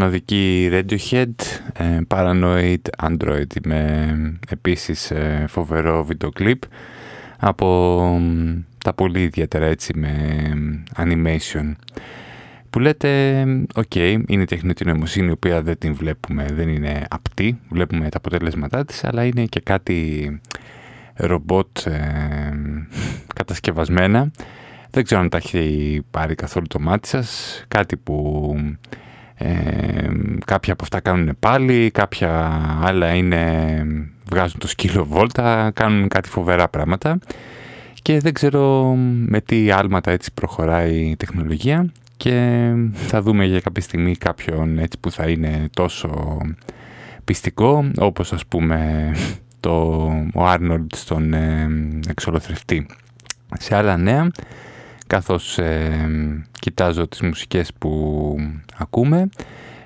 μοναδική Radiohead, ε, Paranoid Android με επίσης ε, φοβερό βίντεο κλιπ από μ, τα πολύ ιδιαίτερα έτσι με animation που λέτε, οκ, είναι τεχνητή νοημοσύνη η οποία δεν την βλέπουμε, δεν είναι απτή, βλέπουμε τα αποτελέσματά της, αλλά είναι και κάτι ρομπότ ε, κατασκευασμένα. Δεν ξέρω αν τα έχει πάρει καθόλου το μάτι σας, κάτι που ε, κάποια από αυτά κάνουν πάλι, κάποια άλλα είναι, βγάζουν το σκύλο βόλτα, κάνουν κάτι φοβερά πράγματα και δεν ξέρω με τι άλματα έτσι προχωράει η τεχνολογία και θα δούμε για κάποια στιγμή κάποιον έτσι που θα είναι τόσο πιστικό όπως ας πούμε το, ο Άρνολντ στον ε, εξολοθρευτή. Σε άλλα νέα, καθώς ε, κοιτάζω τις μουσικές που ακούμε,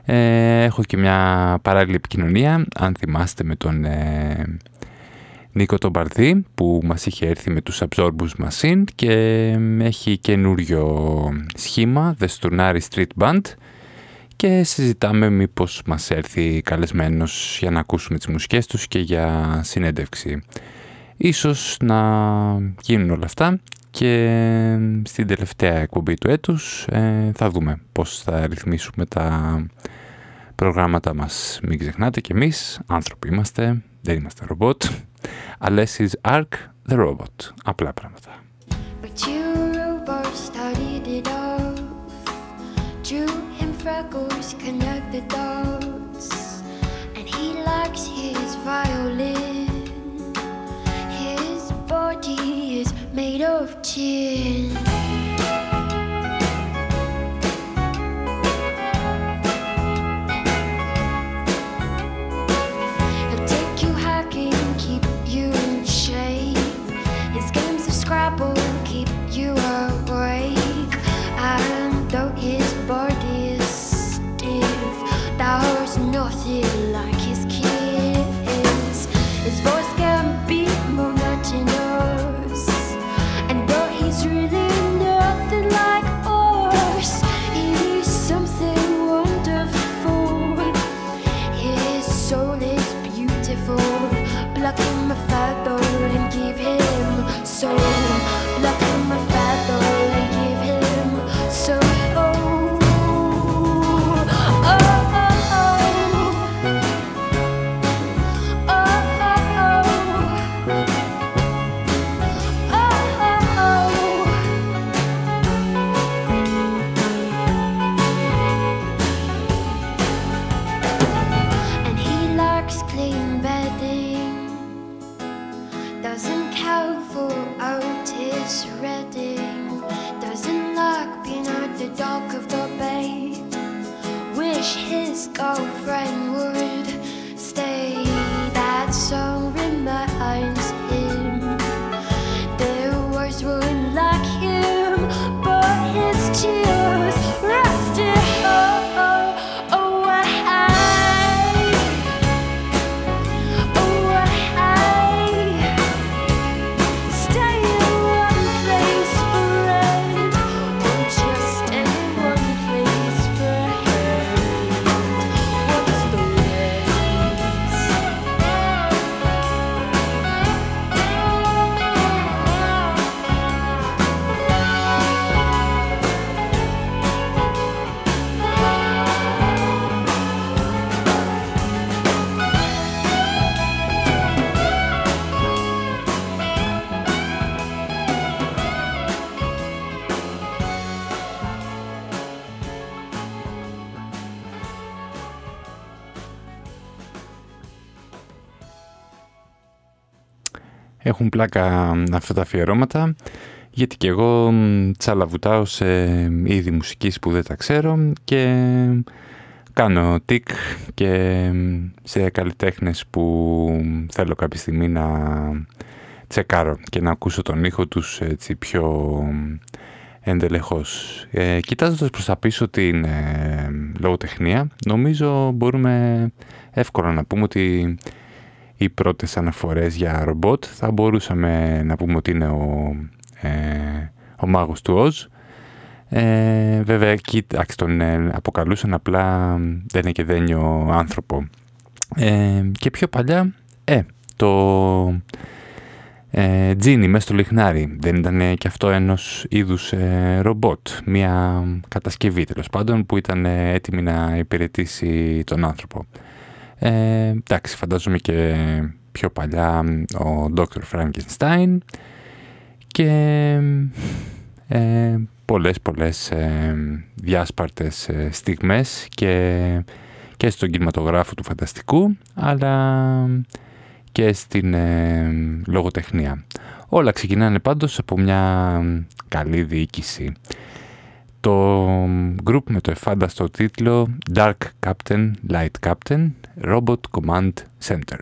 ε, έχω και μια παράλληλη επικοινωνία, αν θυμάστε με τον ε, Νίκο τον Παρδί που μας είχε έρθει με τους Absorbus Machine και έχει καινούριο σχήμα, The Sturnari Street Band και συζητάμε μήπως μας έρθει καλεσμένος για να ακούσουμε τις μουσικές τους και για συνέντευξη. Ίσως να γίνουν όλα αυτά και στην τελευταία εκπομπή του έτους ε, θα δούμε πώς θα ρυθμίσουμε τα προγράμματα μας. Μην ξεχνάτε και εμείς άνθρωποι είμαστε, δεν είμαστε ρομπότ. Alessi's Ark the Robot. Απλά πράγματα. But you made of tin. Έχουν πλάκα αυτά τα αφιερώματα γιατί και εγώ μ, τσαλαβουτάω σε είδη μουσικής που δεν τα ξέρω και κάνω τικ και μ, σε καλλιτέχνες που θέλω κάποια στιγμή να τσεκάρω και να ακούσω τον ήχο τους έτσι πιο εντελεχώς. Ε, κοιτάζοντας προς τα πίσω την ε, λογοτεχνία, νομίζω μπορούμε εύκολα να πούμε ότι οι πρώτες αναφορές για ρομπότ θα μπορούσαμε να πούμε ότι είναι ο, ε, ο μάγος του Οζ Ε, βέβαια, εκεί εντάξει, τον ε, αποκαλούσαν απλά δεν είναι και δένιο άνθρωπο. Ε, και πιο παλιά, ε, το ε, Τζίνι μέσα στο λιχνάρι. Δεν ήταν ε, και αυτό ενός είδους ε, ρομπότ. Μια κατασκευή τέλος πάντων που ήταν ε, έτοιμη να υπηρετήσει τον άνθρωπο. Ε, εντάξει, φαντάζομαι και πιο παλιά ο Dr. Frankenstein και ε, πολλές πολλές ε, διάσπαρτες ε, στιγμές και, και στον κινηματογράφο του φανταστικού αλλά και στην ε, λογοτεχνία. Όλα ξεκινάνε πάντως από μια καλή διοίκηση. Το group με το εφάνταστο τίτλο Dark Captain, Light Captain, Robot Command Center.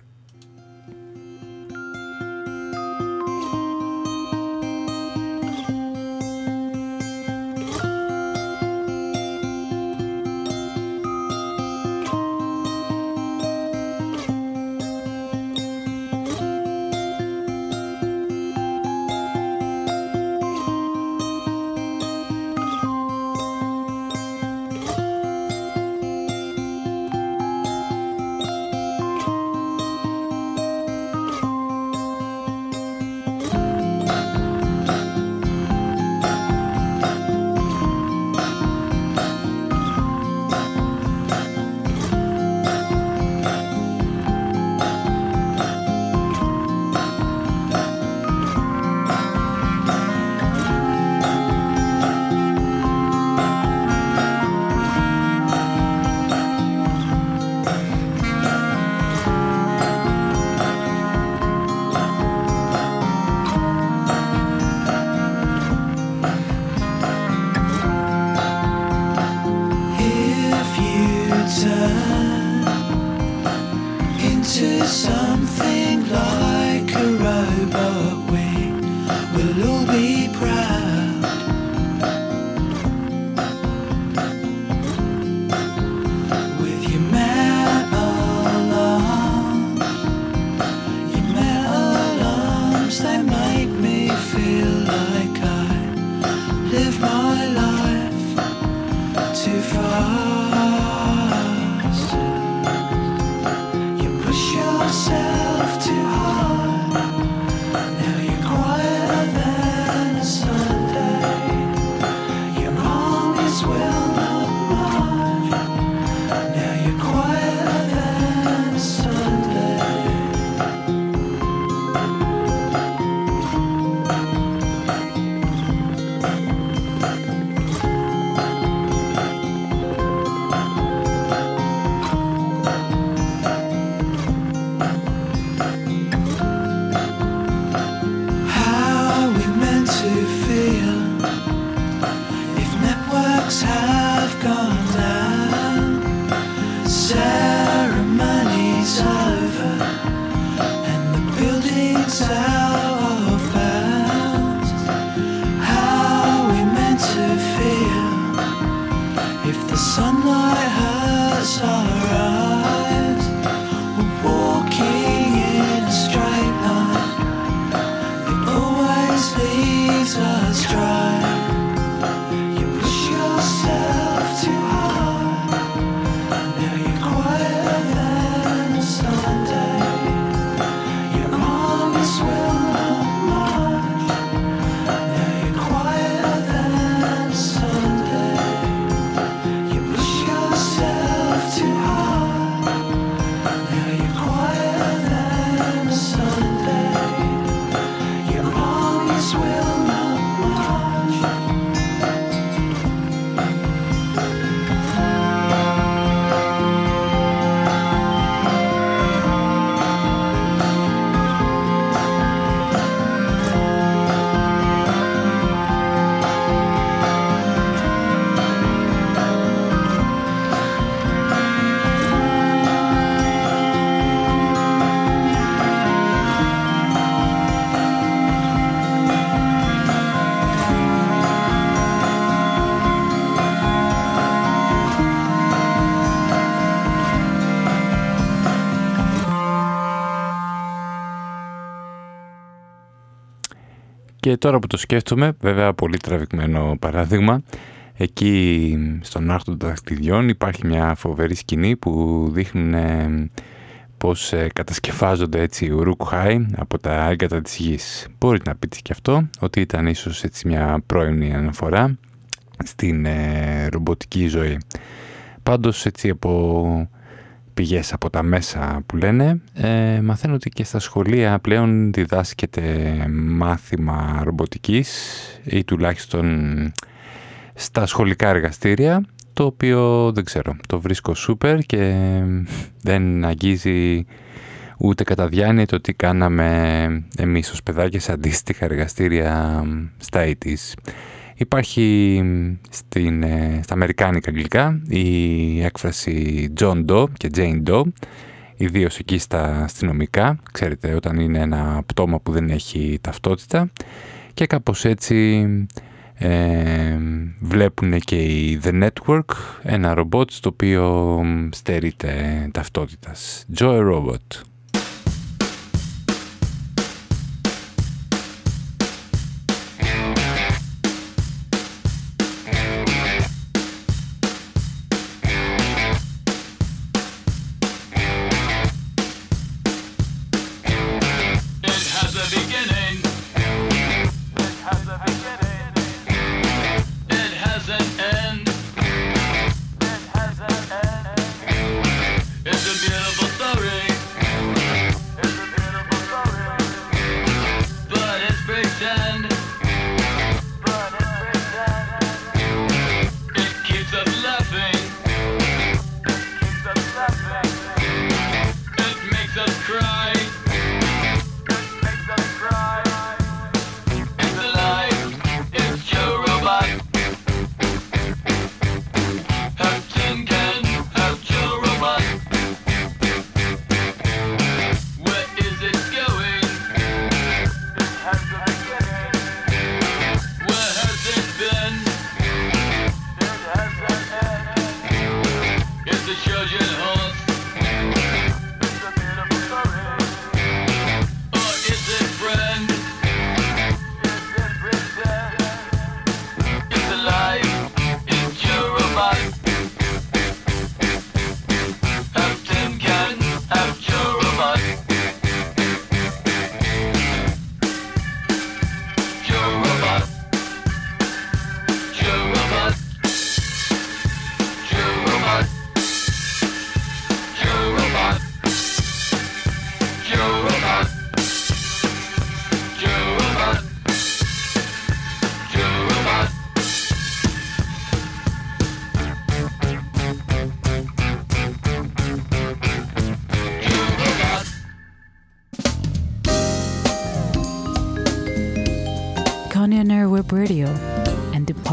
Και τώρα που το σκέφτομαι, βέβαια πολύ τραβηγμένο παράδειγμα, Εκεί στον άρθρο των δαχτυλιών υπάρχει μια φοβερή σκηνή που δείχνουν ε, πώς ε, κατασκευάζονται έτσι ουρουκχάι από τα έγκατα της γης. Μπορείτε να πείτε και αυτό, ότι ήταν ίσως έτσι μια πρώιμη αναφορά στην ε, ρομποτική ζωή. Πάντως έτσι από πηγές από τα μέσα που λένε ε, μαθαίνω ότι και στα σχολεία πλέον διδάσκεται μάθημα ρομποτικής ή τουλάχιστον στα σχολικά εργαστήρια το οποίο δεν ξέρω, το βρίσκω σούπερ και δεν αγγίζει ούτε κατά διάνοια το τι κάναμε εμείς ως παιδάκια σε αντίστοιχα εργαστήρια στα 80's. Υπάρχει στην, ε, στα αμερικάνικα αγγλικά η έκφραση John Doe και Jane Doe, ιδίω εκεί στα αστυνομικά, ξέρετε όταν είναι ένα πτώμα που δεν έχει ταυτότητα και κάπως έτσι ε, βλέπουν και οι The Network ένα ρομπότ στο οποίο στερείται ταυτότητας. Joy Robot.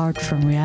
apart from reality.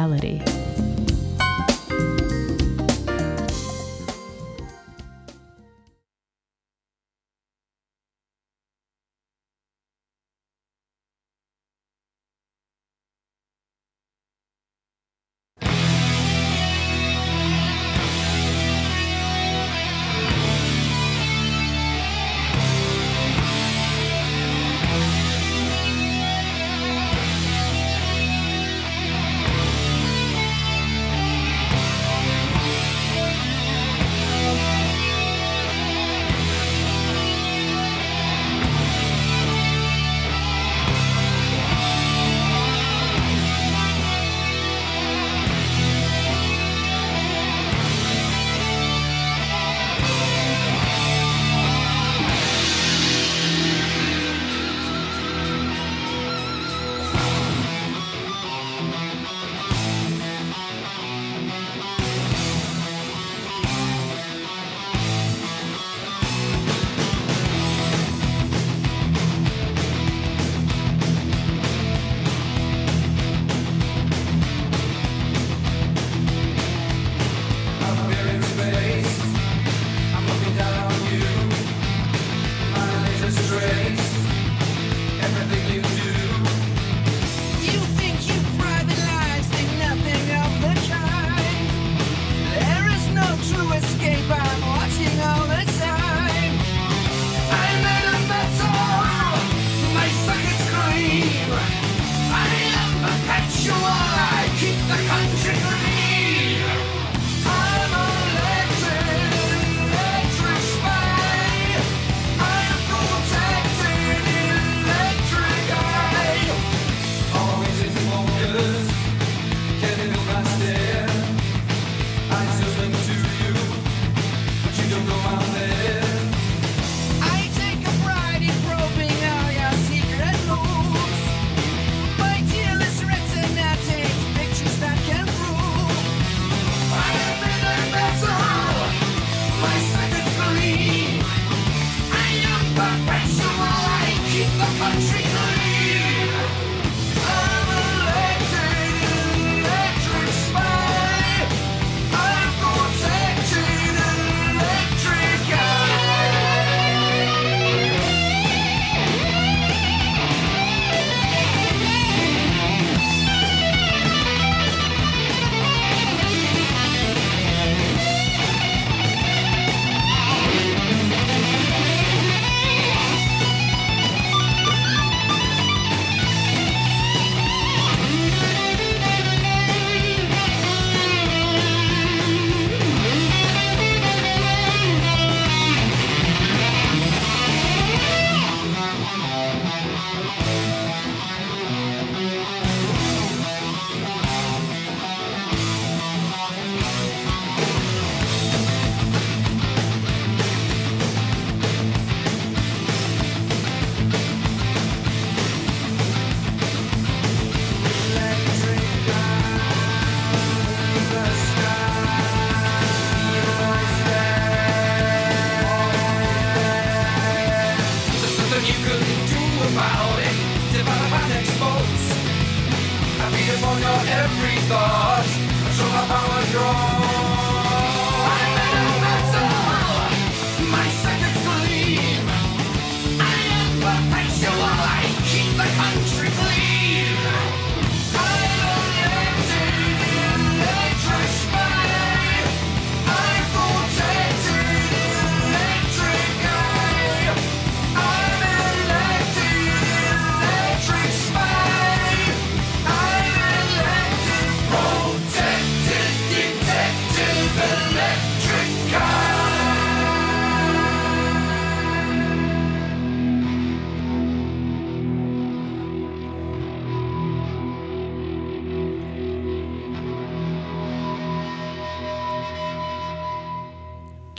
destroy.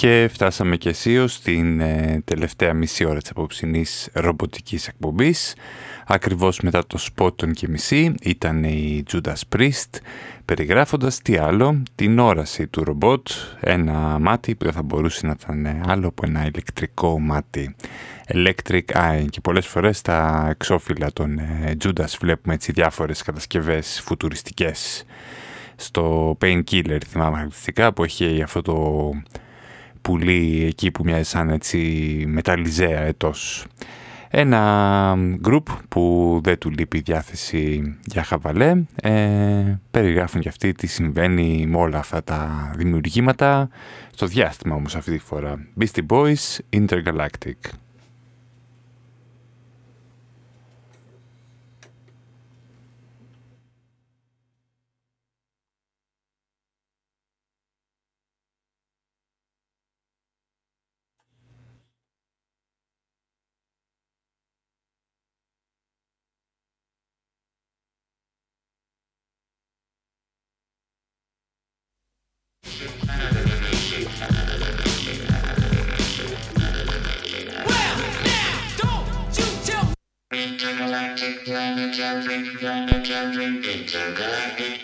και φτάσαμε και εσύ στην ε, τελευταία μισή ώρα της απόψινής ρομποτικής εκπομπής. Ακριβώς μετά το σπότον και μισή ήταν η Judas Priest περιγράφοντας τι άλλο, την όραση του ρομπότ, ένα μάτι που δεν θα μπορούσε να ήταν άλλο από ένα ηλεκτρικό μάτι. Electric Eye και πολλές φορές στα εξώφυλλα των ε, Judas βλέπουμε έτσι διάφορες κατασκευές φουτουριστικές. Στο Painkiller θυμάμαι χαρακτηριστικά που έχει αυτό το πουλί εκεί που μοιάζει έτσι μεταλλιζέα ετός. Ένα group που δεν του λείπει διάθεση για χαβαλέ. Ε, περιγράφουν και αυτοί τι συμβαίνει με όλα αυτά τα δημιουργήματα. Στο διάστημα όμως αυτή τη φορά. Beastie Boys Intergalactic. Intergalactic.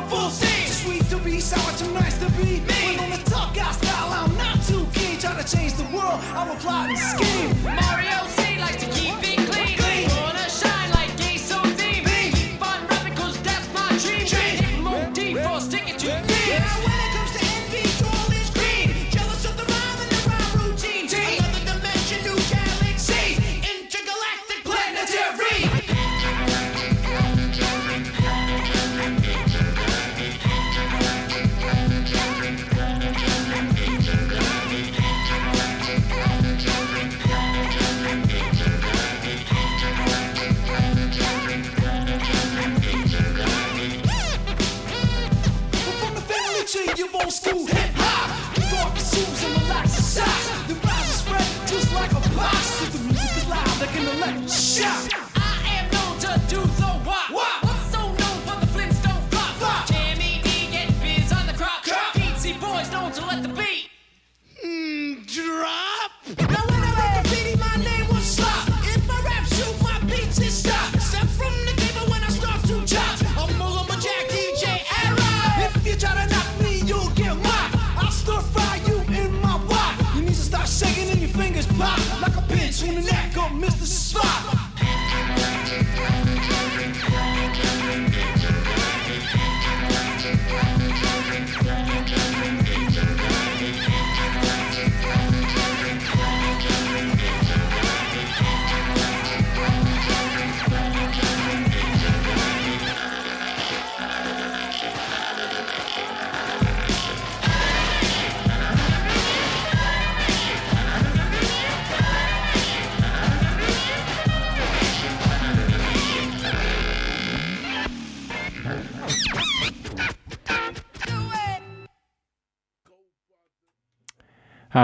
going full steam. Too sweet to be sour, too nice to be me. When on the tough guy style, I'm not too keen. Try to change the world, I'm a plotting scheme. Mario's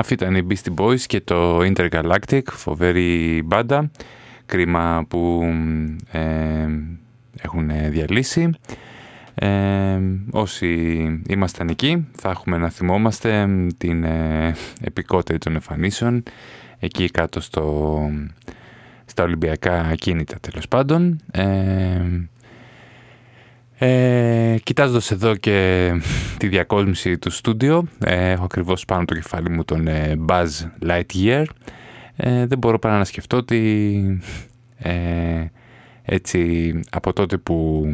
Αυτή ήταν οι Beastie Boys και το Intergalactic, φοβερή μπάντα. Κρίμα που ε, έχουν διαλύσει. Ε, όσοι ήμασταν εκεί θα έχουμε να θυμόμαστε την ε, επικότερη των εμφανίσεων εκεί κάτω στο, στα Ολυμπιακά κίνητα τέλος πάντων. Ε, ε, κοιτάζοντας εδώ και τη διακόσμηση του στούντιο, ε, έχω ακριβώς πάνω το κεφάλι μου τον ε, Buzz Lightyear. Ε, δεν μπορώ παρά να σκεφτώ ότι ε, έτσι από τότε που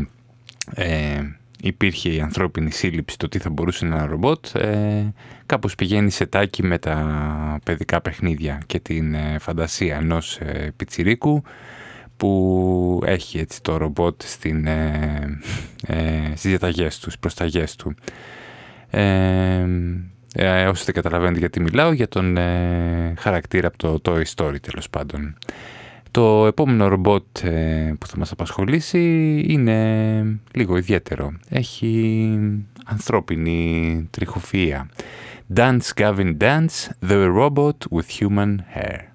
ε, υπήρχε η ανθρώπινη σύλληψη το τι θα μπορούσε ένα ρομπότ, ε, κάπως πηγαίνει σε τάκι με τα παιδικά παιχνίδια και την ε, φαντασία ενός ε, πιτσιρίκου που έχει έτσι το ρομπότ στην, ε, ε, στις διαταγές τους, στις προσταγές του. Ε, ε, όσοι δεν καταλαβαίνετε γιατί μιλάω, για τον ε, χαρακτήρα από το Toy Story τέλος πάντων. Το επόμενο ρομπότ ε, που θα μας απασχολήσει είναι λίγο ιδιαίτερο. Έχει ανθρώπινη τριχοφυΐα. Dance Gavin Dance, the robot with human hair.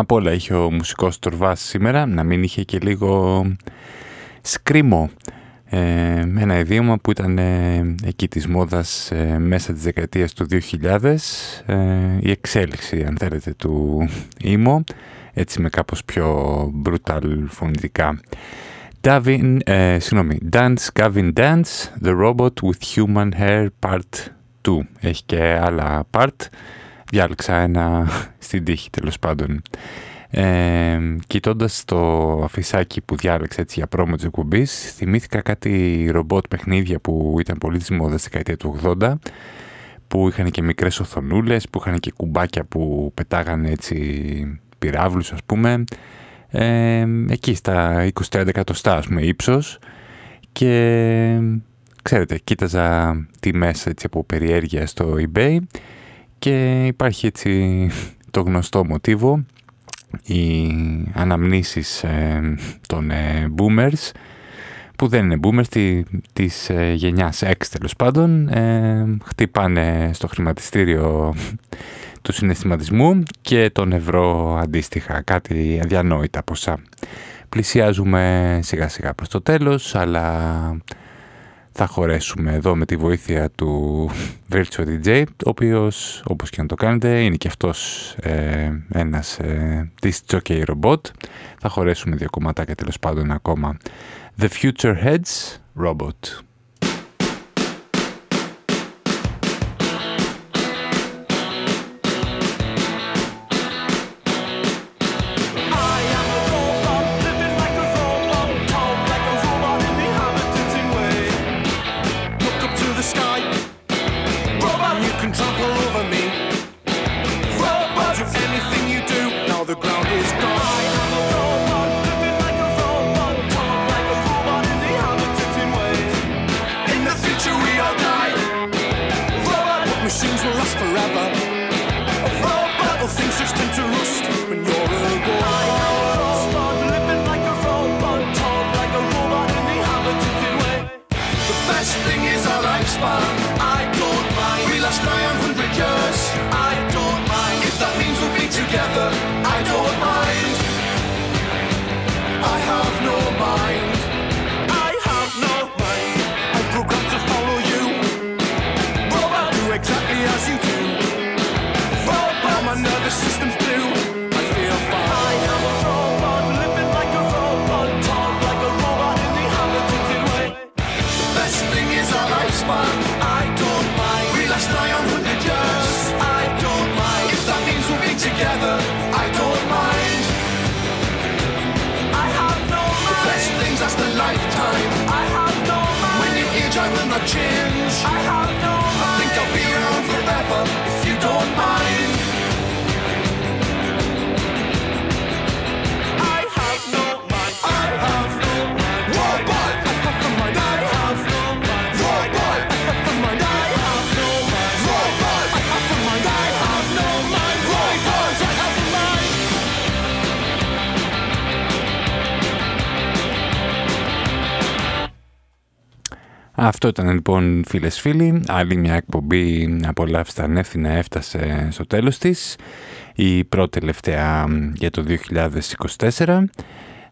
Από όλα είχε ο μουσικός Τορβάς σήμερα, να μην είχε και λίγο σκρίμο. Ε, ένα ιδίωμα που ήταν ε, εκεί της μόδας ε, μέσα της δεκαετίας του 2000, ε, η εξέλιξη αν θέλετε του ήμο, έτσι με κάπως πιο brutal φωνητικά. Davin, ε, συγγνώμη, Dance Gavin Dance, The Robot with Human Hair Part 2. Έχει και άλλα part. Διάλεξα ένα <laughs> στην τύχη τέλος πάντων. Ε, κοιτώντας το αφισάκι που διάλεξα έτσι για πρόμο της εκπομπής, θυμήθηκα κάτι ρομπότ παιχνίδια που ήταν πολύ της μόδας στη δεκαετία του 80, που είχαν και μικρές οθονούλες, που είχαν και κουμπάκια που πετάγανε έτσι πυράβλους ας πούμε, ε, εκεί στα 20-30 εκατοστά ας πούμε ύψος. Και ξέρετε κοίταζα τιμές έτσι από περιέργεια στο eBay και υπάρχει έτσι το γνωστό μοτίβο οι αναμνήσεις ε, των ε, boomers που δεν είναι boomers τη, της ε, γενιάς X τέλος πάντων ε, χτυπάνε στο χρηματιστήριο του συναισθηματισμού και τον ευρώ αντίστοιχα κάτι αδιανόητα ποσά. Πλησιάζουμε σιγά σιγά προς το τέλος αλλά θα χωρέσουμε εδώ με τη βοήθεια του Virtual DJ, ο οποίος, όπως και να το κάνετε, είναι και αυτός ε, ένας ε, της jockey robot. Θα χωρέσουμε δύο κομματάκια τέλος πάντων ακόμα. The Future Heads Robot. Αυτό ήταν λοιπόν φίλες φίλοι. Άλλη μια εκπομπή απολαύστα ανεύθυνα έφτασε στο τέλος της. Η πρώτη τελευταία για το 2024.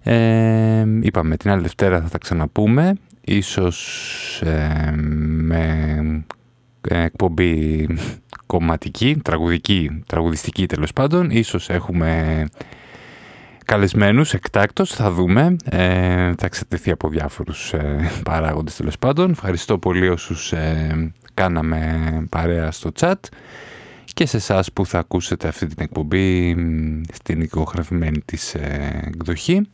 Ε, είπαμε την άλλη Δευτέρα θα τα ξαναπούμε. Ίσως ε, με ε, εκπομπή κομματική, τραγουδική, τραγουδιστική τέλος πάντων. Ίσως έχουμε καλεσμένους εκτάκτος, θα δούμε. Ε, θα εξαρτηθεί από διάφορους ε, παράγοντες τέλος πάντων. Ευχαριστώ πολύ όσους ε, κάναμε παρέα στο chat και σε εσάς που θα ακούσετε αυτή την εκπομπή στην οικογραφημένη της ε, εκδοχή.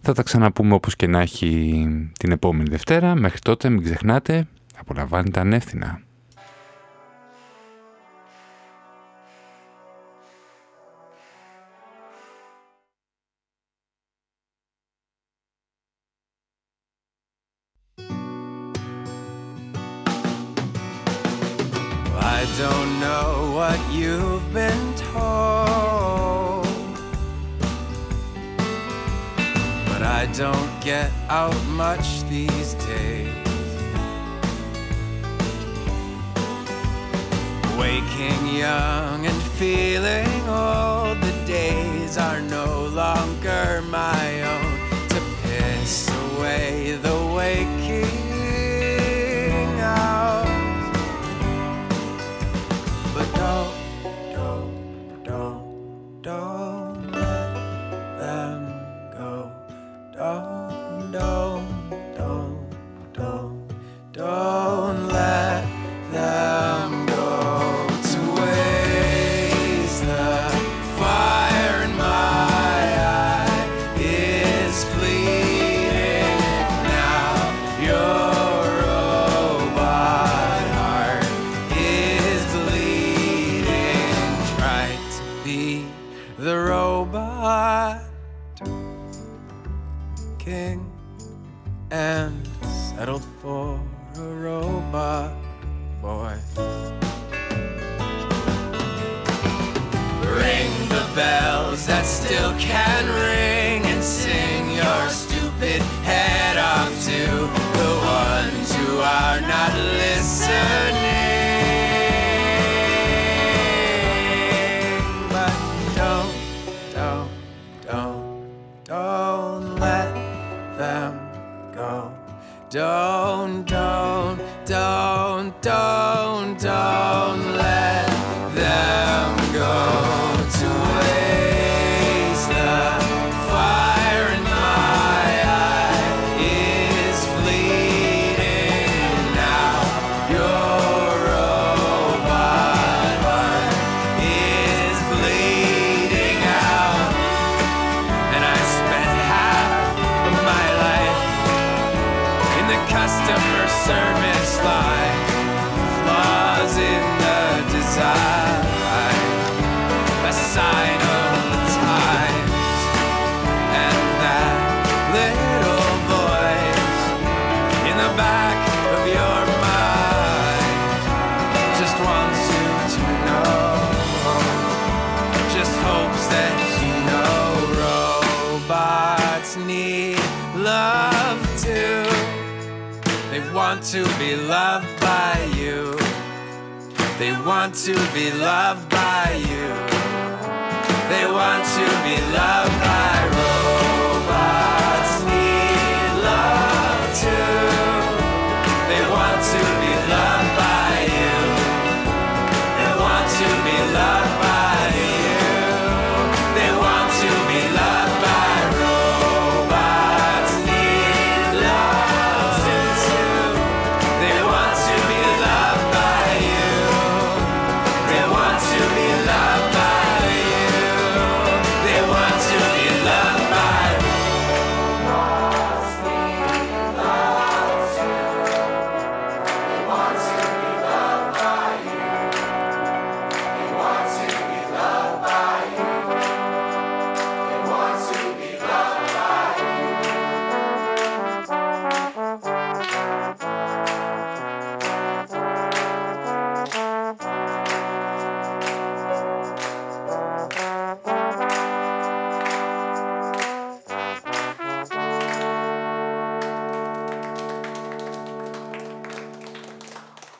Θα τα ξαναπούμε όπως και να έχει την επόμενη Δευτέρα. Μέχρι τότε μην ξεχνάτε, απολαμβάνετε ανεύθυνα. I don't know what you've been told, but I don't get out much these days. Waking young and feeling old, the days are no longer my own to piss away